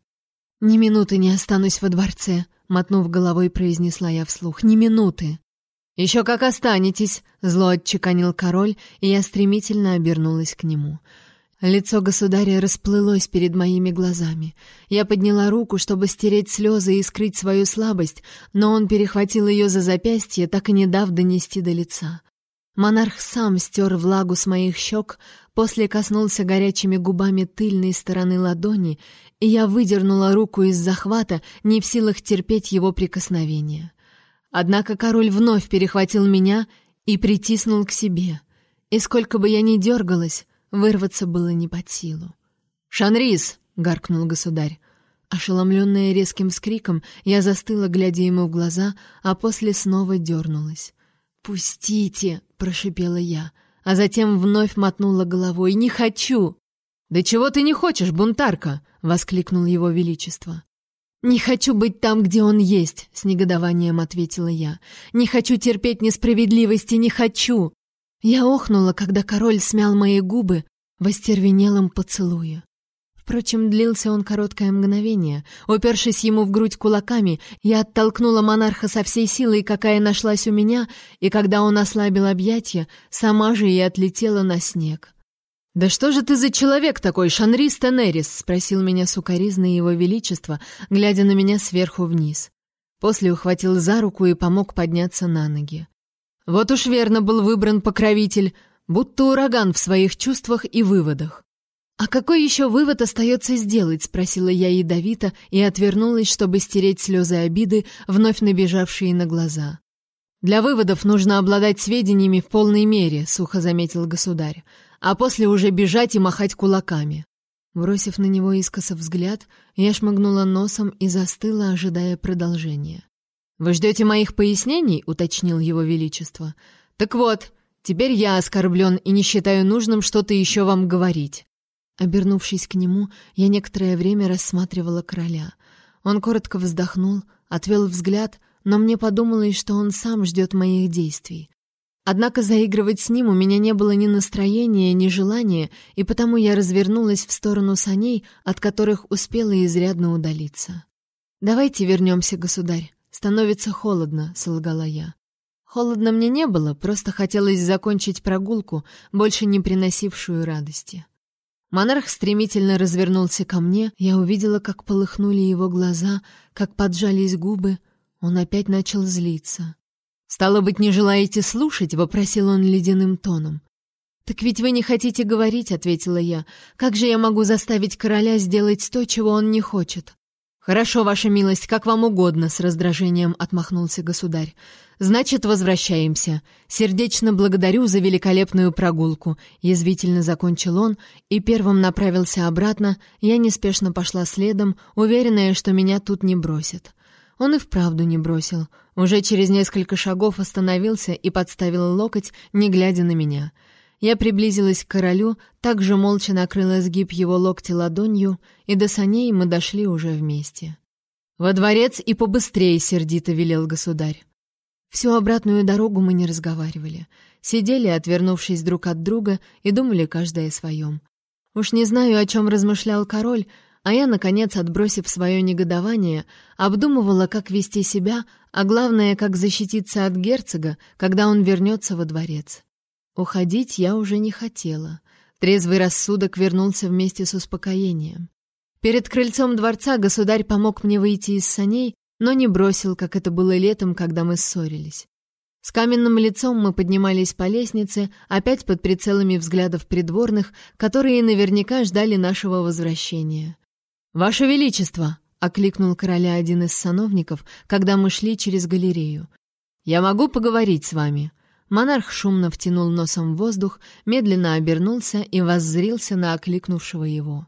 «Ни минуты не останусь во дворце», — мотнув головой, произнесла я вслух. «Ни минуты». «Еще как останетесь», — зло отчеканил король, и я стремительно обернулась к нему — Лицо государя расплылось перед моими глазами. Я подняла руку, чтобы стереть слезы и скрыть свою слабость, но он перехватил ее за запястье, так и не дав донести до лица. Монарх сам стер влагу с моих щек, после коснулся горячими губами тыльной стороны ладони, и я выдернула руку из захвата, не в силах терпеть его прикосновения. Однако король вновь перехватил меня и притиснул к себе. И сколько бы я ни дергалась, Вырваться было не под силу. «Шанрис!» — гаркнул государь. Ошеломленная резким вскриком, я застыла, глядя ему в глаза, а после снова дернулась. «Пустите!» — прошипела я, а затем вновь мотнула головой. «Не хочу!» «Да чего ты не хочешь, бунтарка?» — воскликнул его величество. «Не хочу быть там, где он есть», — с негодованием ответила я. «Не хочу терпеть несправедливости, не хочу!» Я охнула, когда король смял мои губы в остервенелом поцелуе. Впрочем, длился он короткое мгновение. Упершись ему в грудь кулаками, я оттолкнула монарха со всей силой, какая нашлась у меня, и когда он ослабил объятия, сама же и отлетела на снег. «Да что же ты за человек такой, Шанрис Тенерис?» — спросил меня сукоризно его величество, глядя на меня сверху вниз. После ухватил за руку и помог подняться на ноги. Вот уж верно был выбран покровитель, будто ураган в своих чувствах и выводах. «А какой еще вывод остается сделать?» — спросила я ядовито и отвернулась, чтобы стереть слезы обиды, вновь набежавшие на глаза. «Для выводов нужно обладать сведениями в полной мере», — сухо заметил государь, «а после уже бежать и махать кулаками». Бросив на него искоса взгляд, я шмыгнула носом и застыла, ожидая продолжения. «Вы ждете моих пояснений?» — уточнил его величество. «Так вот, теперь я оскорблен и не считаю нужным что-то еще вам говорить». Обернувшись к нему, я некоторое время рассматривала короля. Он коротко вздохнул, отвел взгляд, но мне подумалось, что он сам ждет моих действий. Однако заигрывать с ним у меня не было ни настроения, ни желания, и потому я развернулась в сторону саней, от которых успела изрядно удалиться. «Давайте вернемся, государь», «Становится холодно», — солгала я. Холодно мне не было, просто хотелось закончить прогулку, больше не приносившую радости. Монарх стремительно развернулся ко мне, я увидела, как полыхнули его глаза, как поджались губы. Он опять начал злиться. «Стало быть, не желаете слушать?» — вопросил он ледяным тоном. «Так ведь вы не хотите говорить», — ответила я. «Как же я могу заставить короля сделать то, чего он не хочет?» Хорошо, ваша милость, как вам угодно, с раздражением отмахнулся государь. Значит, возвращаемся. Сердечно благодарю за великолепную прогулку, язвительно закончил он и первым направился обратно. Я неспешно пошла следом, уверенная, что меня тут не бросят. Он и вправду не бросил. Уже через несколько шагов остановился и подставил локоть, не глядя на меня. Я приблизилась к королю, также молча накрыла сгиб его локти ладонью, и до саней мы дошли уже вместе. «Во дворец и побыстрее!» — сердито велел государь. Всю обратную дорогу мы не разговаривали. Сидели, отвернувшись друг от друга, и думали каждое о своем. Уж не знаю, о чем размышлял король, а я, наконец, отбросив свое негодование, обдумывала, как вести себя, а главное, как защититься от герцога, когда он вернется во дворец. Уходить я уже не хотела. Трезвый рассудок вернулся вместе с успокоением. Перед крыльцом дворца государь помог мне выйти из саней, но не бросил, как это было летом, когда мы ссорились. С каменным лицом мы поднимались по лестнице, опять под прицелами взглядов придворных, которые наверняка ждали нашего возвращения. «Ваше Величество!» — окликнул короля один из сановников, когда мы шли через галерею. «Я могу поговорить с вами?» Монарх шумно втянул носом воздух, медленно обернулся и воззрился на окликнувшего его.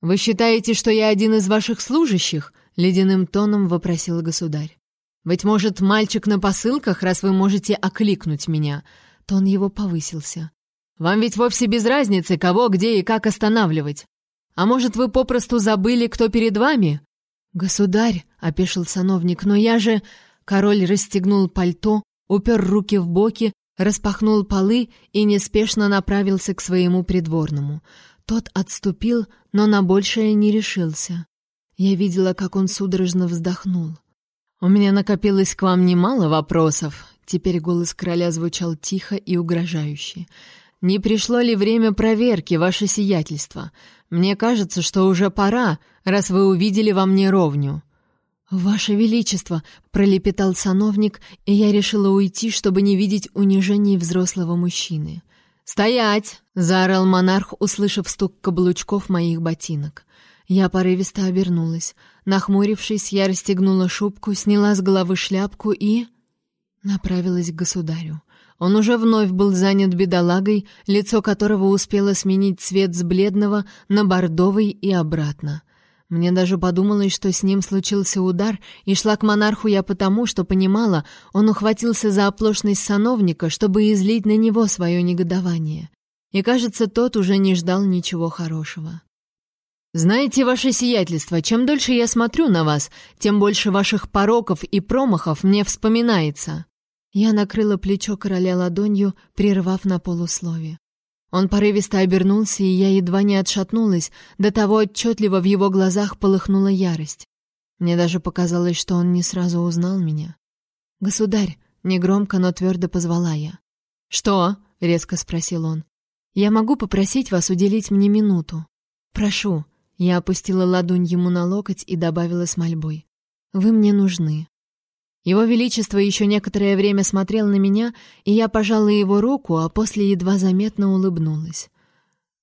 «Вы считаете, что я один из ваших служащих?» — ледяным тоном вопросил государь. «Быть может, мальчик на посылках, раз вы можете окликнуть меня?» Тон его повысился. «Вам ведь вовсе без разницы, кого, где и как останавливать. А может, вы попросту забыли, кто перед вами?» «Государь», — опешил сановник, — «но я же...» Король расстегнул пальто, упер руки в боки, распахнул полы и неспешно направился к своему придворному. Тот отступил, но на большее не решился. Я видела, как он судорожно вздохнул. «У меня накопилось к вам немало вопросов», — теперь голос короля звучал тихо и угрожающе. «Не пришло ли время проверки, ваше сиятельство? Мне кажется, что уже пора, раз вы увидели во мне ровню». «Ваше Величество!» — пролепетал сановник, и я решила уйти, чтобы не видеть унижений взрослого мужчины. «Стоять!» — заорал монарх, услышав стук каблучков моих ботинок. Я порывисто обернулась. Нахмурившись, я расстегнула шубку, сняла с головы шляпку и... направилась к государю. Он уже вновь был занят бедолагой, лицо которого успело сменить цвет с бледного на бордовый и обратно. Мне даже подумалось, что с ним случился удар, и шла к монарху я потому, что понимала, он ухватился за оплошность сановника, чтобы излить на него свое негодование. И, кажется, тот уже не ждал ничего хорошего. «Знаете, ваше сиятельство, чем дольше я смотрю на вас, тем больше ваших пороков и промахов мне вспоминается». Я накрыла плечо короля ладонью, прервав на полуслове. Он порывисто обернулся, и я едва не отшатнулась, до того отчетливо в его глазах полыхнула ярость. Мне даже показалось, что он не сразу узнал меня. «Государь!» — негромко, но твердо позвала я. «Что?» — резко спросил он. «Я могу попросить вас уделить мне минуту?» «Прошу». Я опустила ладонь ему на локоть и добавила с мольбой. «Вы мне нужны. Его Величество еще некоторое время смотрел на меня, и я пожала его руку, а после едва заметно улыбнулась.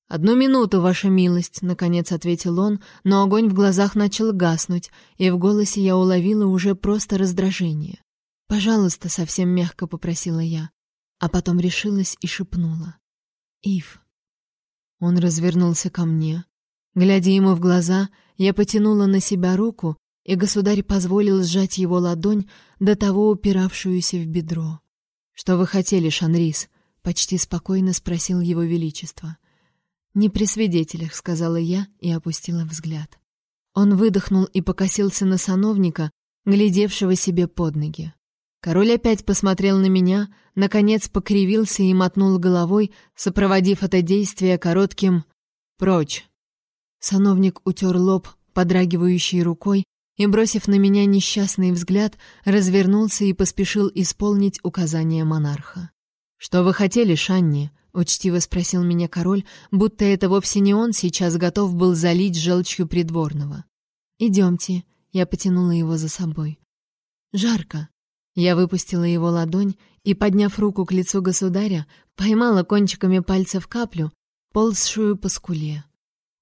«Одну минуту, ваша милость», — наконец ответил он, но огонь в глазах начал гаснуть, и в голосе я уловила уже просто раздражение. «Пожалуйста», — совсем мягко попросила я, а потом решилась и шепнула. «Ив». Он развернулся ко мне. Глядя ему в глаза, я потянула на себя руку, и государь позволил сжать его ладонь, до того упиравшуюся в бедро. «Что вы хотели, Шанрис?» — почти спокойно спросил его величество. «Не при свидетелях», — сказала я и опустила взгляд. Он выдохнул и покосился на сановника, глядевшего себе под ноги. Король опять посмотрел на меня, наконец покривился и мотнул головой, сопроводив это действие коротким «прочь». Сановник утер лоб подрагивающей рукой и, бросив на меня несчастный взгляд, развернулся и поспешил исполнить указания монарха. «Что вы хотели, Шанни?» — учтиво спросил меня король, будто это вовсе не он сейчас готов был залить желчью придворного. «Идемте», — я потянула его за собой. «Жарко». Я выпустила его ладонь и, подняв руку к лицу государя, поймала кончиками пальцев каплю, ползшую по скуле.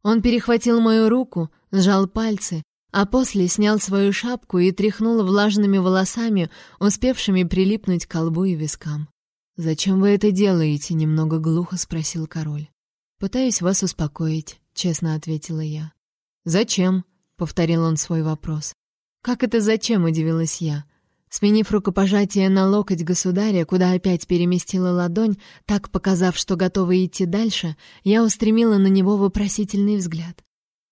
Он перехватил мою руку, сжал пальцы, а после снял свою шапку и тряхнул влажными волосами, успевшими прилипнуть к колбу и вискам. «Зачем вы это делаете?» — немного глухо спросил король. «Пытаюсь вас успокоить», — честно ответила я. «Зачем?» — повторил он свой вопрос. «Как это зачем?» — удивилась я. Сменив рукопожатие на локоть государя, куда опять переместила ладонь, так показав, что готова идти дальше, я устремила на него вопросительный взгляд.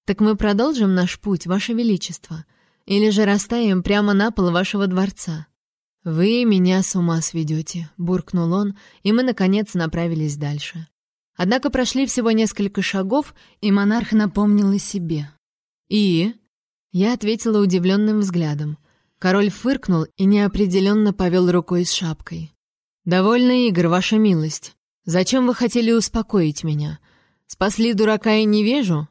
«Так мы продолжим наш путь, Ваше Величество? Или же растаем прямо на пол вашего дворца?» «Вы меня с ума сведете», — буркнул он, и мы, наконец, направились дальше. Однако прошли всего несколько шагов, и монарх напомнил о себе. «И?» Я ответила удивленным взглядом. Король фыркнул и неопределенно повел рукой с шапкой. «Довольно игр, ваша милость. Зачем вы хотели успокоить меня? Спасли дурака и невежу?»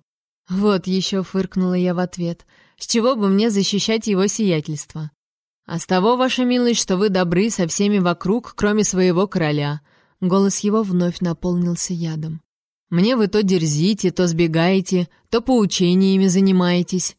«Вот еще», — фыркнула я в ответ. «С чего бы мне защищать его сиятельство?» «А с того, ваша милость, что вы добры со всеми вокруг, кроме своего короля». Голос его вновь наполнился ядом. «Мне вы то дерзите, то сбегаете, то поучениями занимаетесь.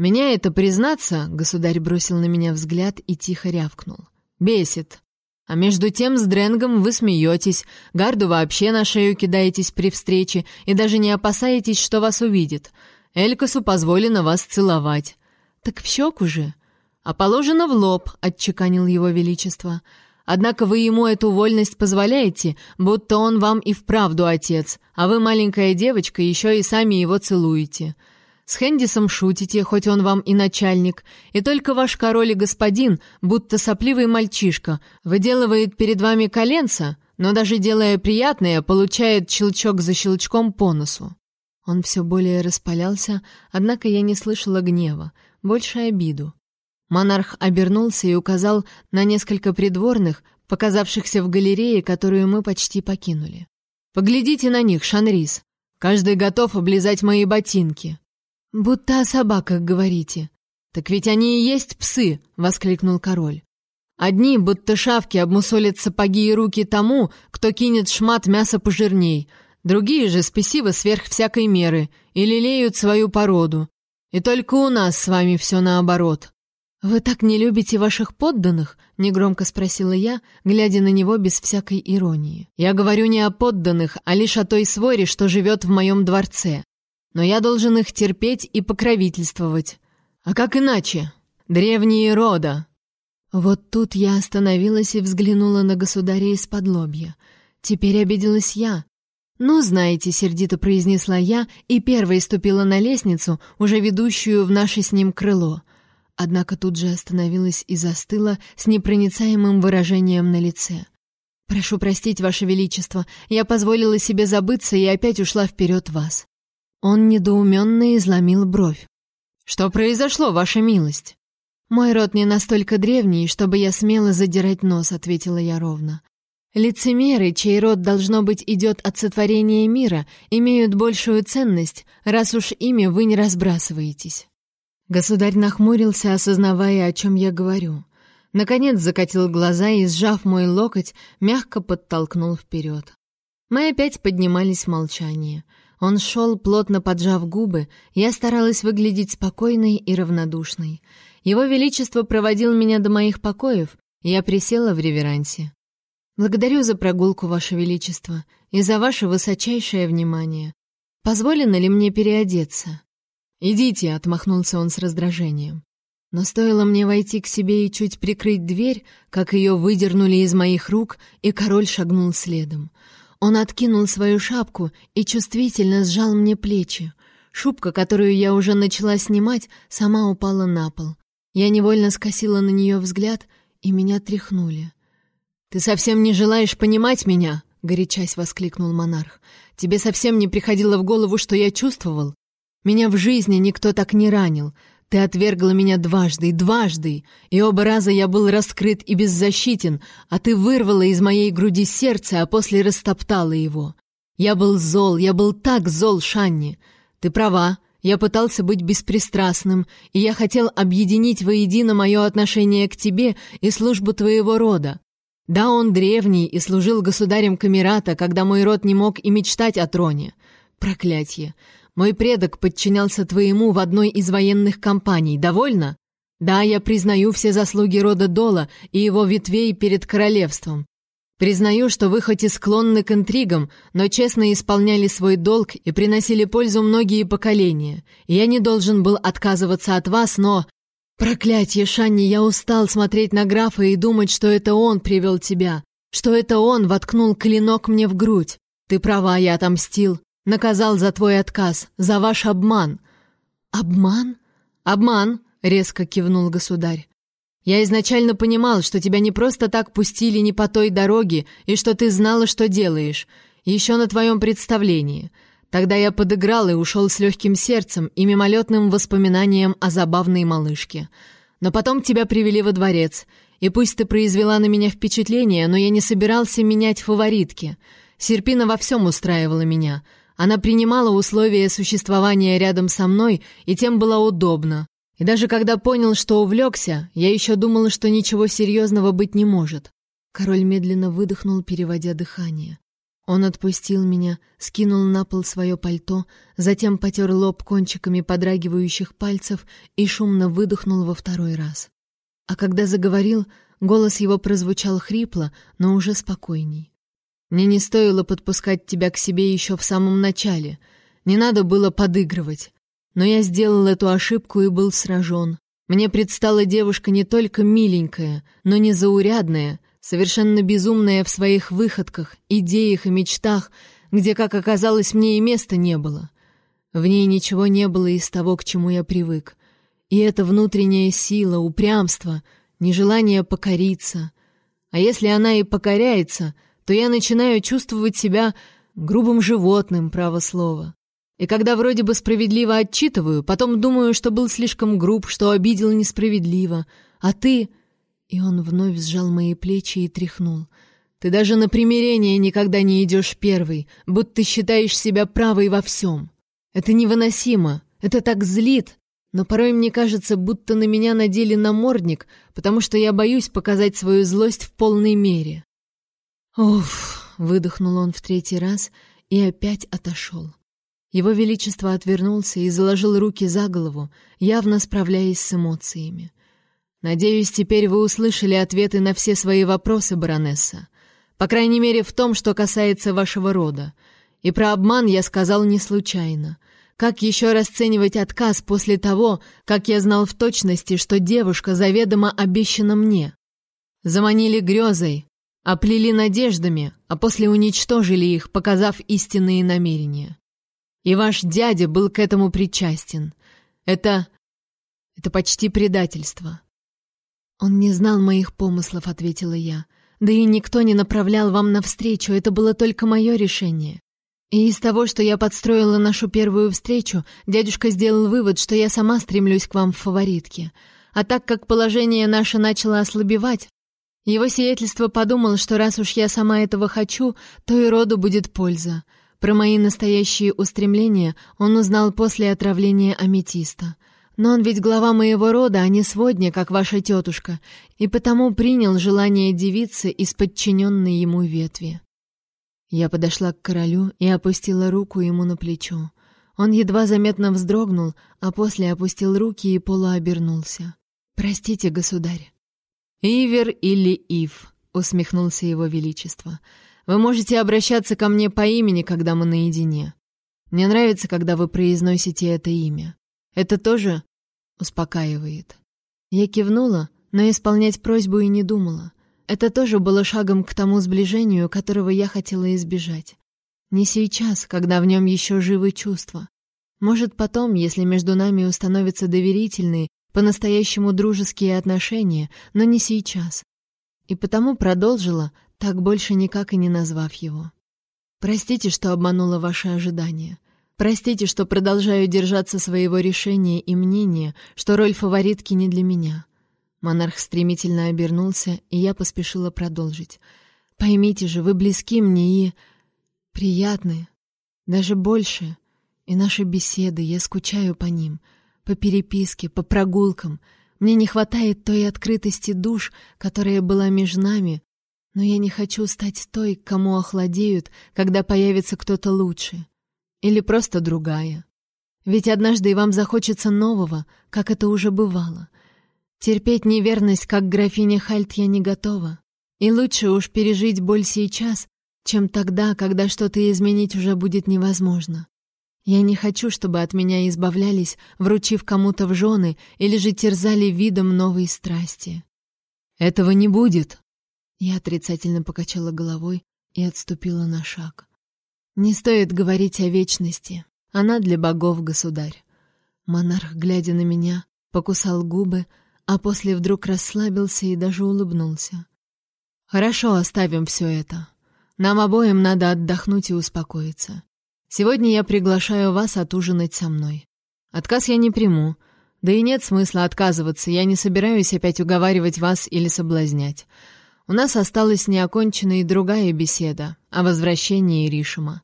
«Меня это, признаться», — государь бросил на меня взгляд и тихо рявкнул. «Бесит. А между тем с Дренгом вы смеетесь, гарду вообще на шею кидаетесь при встрече и даже не опасаетесь, что вас увидит. Элькасу позволено вас целовать». «Так в щеку же». «А положено в лоб», — отчеканил его величество. «Однако вы ему эту вольность позволяете, будто он вам и вправду отец, а вы, маленькая девочка, еще и сами его целуете». С Хэндисом шутите, хоть он вам и начальник, и только ваш король и господин, будто сопливый мальчишка, выделывает перед вами коленца, но даже делая приятное, получает щелчок за щелчком по носу. Он все более распалялся, однако я не слышала гнева, больше обиду. Монарх обернулся и указал на несколько придворных, показавшихся в галерее, которую мы почти покинули. «Поглядите на них, Шанрис. Каждый готов облизать мои ботинки. «Будто о собаках говорите». «Так ведь они и есть псы!» — воскликнул король. «Одни, будто шавки, обмусолят сапоги и руки тому, кто кинет шмат мяса пожирней, другие же спесивы сверх всякой меры и лелеют свою породу. И только у нас с вами все наоборот». «Вы так не любите ваших подданных?» — негромко спросила я, глядя на него без всякой иронии. «Я говорю не о подданных, а лишь о той своре, что живет в моем дворце но я должен их терпеть и покровительствовать. А как иначе? Древние рода. Вот тут я остановилась и взглянула на государя из-под лобья. Теперь обиделась я. «Ну, знаете», — сердито произнесла я и первой ступила на лестницу, уже ведущую в наше с ним крыло. Однако тут же остановилась и застыла с непроницаемым выражением на лице. «Прошу простить, Ваше Величество, я позволила себе забыться и опять ушла вперед вас». Он недоуменно изломил бровь. «Что произошло, ваша милость?» «Мой род не настолько древний, чтобы я смела задирать нос», — ответила я ровно. «Лицемеры, чей род, должно быть, идет от сотворения мира, имеют большую ценность, раз уж ими вы не разбрасываетесь». Государь нахмурился, осознавая, о чем я говорю. Наконец закатил глаза и, сжав мой локоть, мягко подтолкнул вперед. Мы опять поднимались в молчании — он шел, плотно поджав губы, я старалась выглядеть спокойной и равнодушной. Его Величество проводил меня до моих покоев, я присела в реверансе. «Благодарю за прогулку, Ваше Величество, и за ваше высочайшее внимание. Позволено ли мне переодеться?» «Идите», — отмахнулся он с раздражением. Но стоило мне войти к себе и чуть прикрыть дверь, как ее выдернули из моих рук, и король шагнул следом. Он откинул свою шапку и чувствительно сжал мне плечи. Шубка, которую я уже начала снимать, сама упала на пол. Я невольно скосила на нее взгляд, и меня тряхнули. «Ты совсем не желаешь понимать меня?» — горячась воскликнул монарх. «Тебе совсем не приходило в голову, что я чувствовал? Меня в жизни никто так не ранил. Ты отвергла меня дважды, дважды, и оба раза я был раскрыт и беззащитен, а ты вырвала из моей груди сердце, а после растоптала его. Я был зол, я был так зол, Шанни. Ты права, я пытался быть беспристрастным, и я хотел объединить воедино мое отношение к тебе и службу твоего рода. Да, он древний и служил государем Камерата, когда мой род не мог и мечтать о троне. Проклятье! Мой предок подчинялся твоему в одной из военных кампаний. Довольно? Да, я признаю все заслуги рода Дола и его ветвей перед королевством. Признаю, что вы хоть и склонны к интригам, но честно исполняли свой долг и приносили пользу многие поколения. Я не должен был отказываться от вас, но... Проклятье, Шанни, я устал смотреть на графа и думать, что это он привел тебя, что это он воткнул клинок мне в грудь. Ты права, я отомстил. Наказал за твой отказ, за ваш обман. Обман? Обман, резко кивнул государь. Я изначально понимал, что тебя не просто так пустили не по той дороге, и что ты знала, что делаешь. Еще на твоем представлении. Тогда я подыграл и ушел с легким сердцем и мимолетным воспоминанием о забавной малышке. Но потом тебя привели во дворец, и пусть ты произвела на меня впечатление, но я не собирался менять фаворитки. Серпина во всем устраивала меня. Она принимала условия существования рядом со мной, и тем было удобно. И даже когда понял, что увлекся, я еще думала, что ничего серьезного быть не может. Король медленно выдохнул, переводя дыхание. Он отпустил меня, скинул на пол свое пальто, затем потер лоб кончиками подрагивающих пальцев и шумно выдохнул во второй раз. А когда заговорил, голос его прозвучал хрипло, но уже спокойней. «Мне не стоило подпускать тебя к себе еще в самом начале. Не надо было подыгрывать. Но я сделал эту ошибку и был сражен. Мне предстала девушка не только миленькая, но незаурядная, совершенно безумная в своих выходках, идеях и мечтах, где, как оказалось, мне и места не было. В ней ничего не было из того, к чему я привык. И это внутренняя сила, упрямство, нежелание покориться. А если она и покоряется, то я начинаю чувствовать себя грубым животным, право слова. И когда вроде бы справедливо отчитываю, потом думаю, что был слишком груб, что обидел несправедливо. А ты...» И он вновь сжал мои плечи и тряхнул. «Ты даже на примирение никогда не идешь первый, будто считаешь себя правой во всем. Это невыносимо, это так злит, но порой мне кажется, будто на меня надели намордник, потому что я боюсь показать свою злость в полной мере». «Уф!» — выдохнул он в третий раз и опять отошел. Его Величество отвернулся и заложил руки за голову, явно справляясь с эмоциями. «Надеюсь, теперь вы услышали ответы на все свои вопросы, баронесса. По крайней мере, в том, что касается вашего рода. И про обман я сказал не случайно. Как еще расценивать отказ после того, как я знал в точности, что девушка заведомо обещана мне? Заманили грезой, оплели надеждами, а после уничтожили их, показав истинные намерения. И ваш дядя был к этому причастен. Это... это почти предательство». «Он не знал моих помыслов», — ответила я. «Да и никто не направлял вам навстречу, это было только мое решение. И из того, что я подстроила нашу первую встречу, дядюшка сделал вывод, что я сама стремлюсь к вам в фаворитке. А так как положение наше начало ослабевать, его сиятельство подумал, что раз уж я сама этого хочу, то и роду будет польза. Про мои настоящие устремления он узнал после отравления аметиста. Но он ведь глава моего рода, а не сводня, как ваша тетушка, и потому принял желание девицы из подчиненной ему ветви. Я подошла к королю и опустила руку ему на плечо. Он едва заметно вздрогнул, а после опустил руки и полуобернулся. «Простите, государь». «Ивер или Ив», — усмехнулся его величество, — вы можете обращаться ко мне по имени, когда мы наедине. Мне нравится, когда вы произносите это имя. Это тоже успокаивает. Я кивнула, но исполнять просьбу и не думала. Это тоже было шагом к тому сближению, которого я хотела избежать. Не сейчас, когда в нем еще живы чувства. Может, потом, если между нами установятся доверительные, по-настоящему дружеские отношения, но не сейчас. И потому продолжила, так больше никак и не назвав его. Простите, что обманула ваши ожидания. Простите, что продолжаю держаться своего решения и мнения, что роль фаворитки не для меня. Монарх стремительно обернулся, и я поспешила продолжить. Поймите же, вы близки мне и приятны, даже больше. И наши беседы, я скучаю по ним, по переписке, по прогулкам. Мне не хватает той открытости душ, которая была между нами, но я не хочу стать той, кому охладеют, когда появится кто-то лучше. Или просто другая. Ведь однажды и вам захочется нового, как это уже бывало. Терпеть неверность, как графиня Хальт, я не готова. И лучше уж пережить боль сейчас, чем тогда, когда что-то изменить уже будет невозможно. Я не хочу, чтобы от меня избавлялись, вручив кому-то в жены или же терзали видом новой страсти. Этого не будет. Я отрицательно покачала головой и отступила на шаг. Не стоит говорить о вечности. Она для богов государь. Монарх, глядя на меня, покусал губы, а после вдруг расслабился и даже улыбнулся. Хорошо, оставим все это. Нам обоим надо отдохнуть и успокоиться. Сегодня я приглашаю вас отужинать со мной. Отказ я не приму. Да и нет смысла отказываться, я не собираюсь опять уговаривать вас или соблазнять. У нас осталась неоконченная и другая беседа о возвращении Ришима.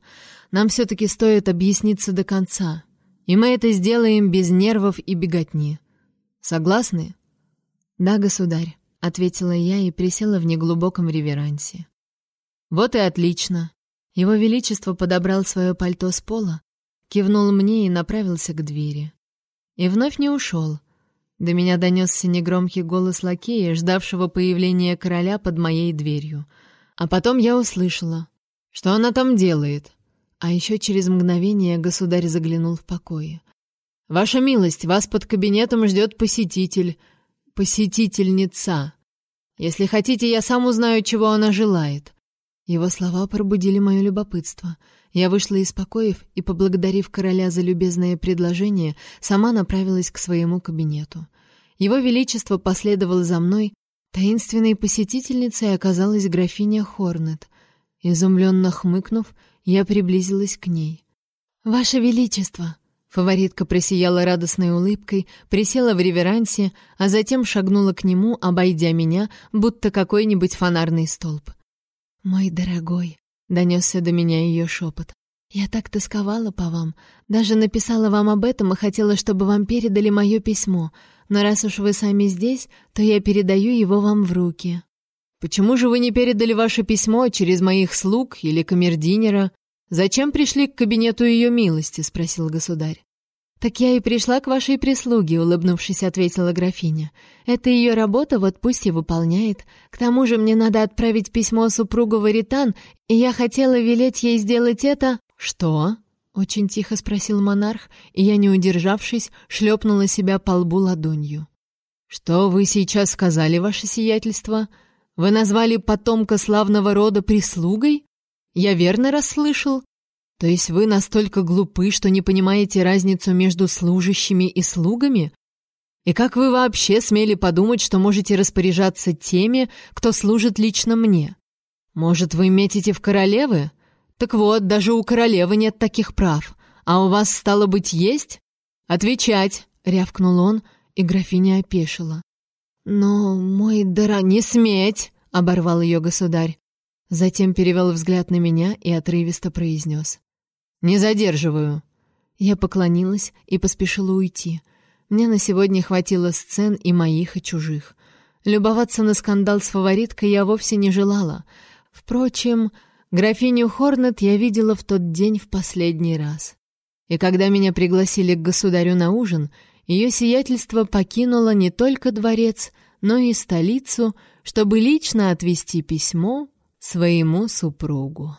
Нам все-таки стоит объясниться до конца. И мы это сделаем без нервов и беготни. Согласны? Да, государь, ответила я и присела в неглубоком реверансе. Вот и отлично. Его Величество подобрал свое пальто с пола, кивнул мне и направился к двери. И вновь не ушел. До меня донесся негромкий голос лакея, ждавшего появления короля под моей дверью. А потом я услышала. «Что она там делает?» А еще через мгновение государь заглянул в покое. «Ваша милость, вас под кабинетом ждет посетитель. Посетительница. Если хотите, я сам узнаю, чего она желает. Его слова пробудили мое любопытство. Я вышла из покоев и, поблагодарив короля за любезное предложение, сама направилась к своему кабинету. Его величество последовало за мной. Таинственной посетительницей оказалась графиня Хорнет. Изумленно хмыкнув, я приблизилась к ней. «Ваше величество!» Фаворитка просияла радостной улыбкой, присела в реверансе, а затем шагнула к нему, обойдя меня, будто какой-нибудь фонарный столб. «Мой дорогой», — донесся до меня ее шепот, — «я так тосковала по вам, даже написала вам об этом и хотела, чтобы вам передали мое письмо, но раз уж вы сами здесь, то я передаю его вам в руки». «Почему же вы не передали ваше письмо через моих слуг или камердинера? Зачем пришли к кабинету ее милости?» — спросил государь. «Так я и пришла к вашей прислуге», — улыбнувшись, ответила графиня. «Это ее работа, вот пусть и выполняет. К тому же мне надо отправить письмо супругу Варитан, и я хотела велеть ей сделать это...» «Что?» — очень тихо спросил монарх, и я, не удержавшись, шлепнула себя по лбу ладонью. «Что вы сейчас сказали, ваше сиятельство? Вы назвали потомка славного рода прислугой? Я верно расслышал?» То есть вы настолько глупы, что не понимаете разницу между служащими и слугами? И как вы вообще смели подумать, что можете распоряжаться теми, кто служит лично мне? Может, вы метите в королевы? Так вот, даже у королевы нет таких прав. А у вас, стало быть, есть? Отвечать, рявкнул он, и графиня опешила. Но, мой дара, не сметь, оборвал ее государь. Затем перевел взгляд на меня и отрывисто произнес. «Не задерживаю». Я поклонилась и поспешила уйти. Мне на сегодня хватило сцен и моих, и чужих. Любоваться на скандал с фавориткой я вовсе не желала. Впрочем, графиню Хорнет я видела в тот день в последний раз. И когда меня пригласили к государю на ужин, ее сиятельство покинуло не только дворец, но и столицу, чтобы лично отвезти письмо своему супругу.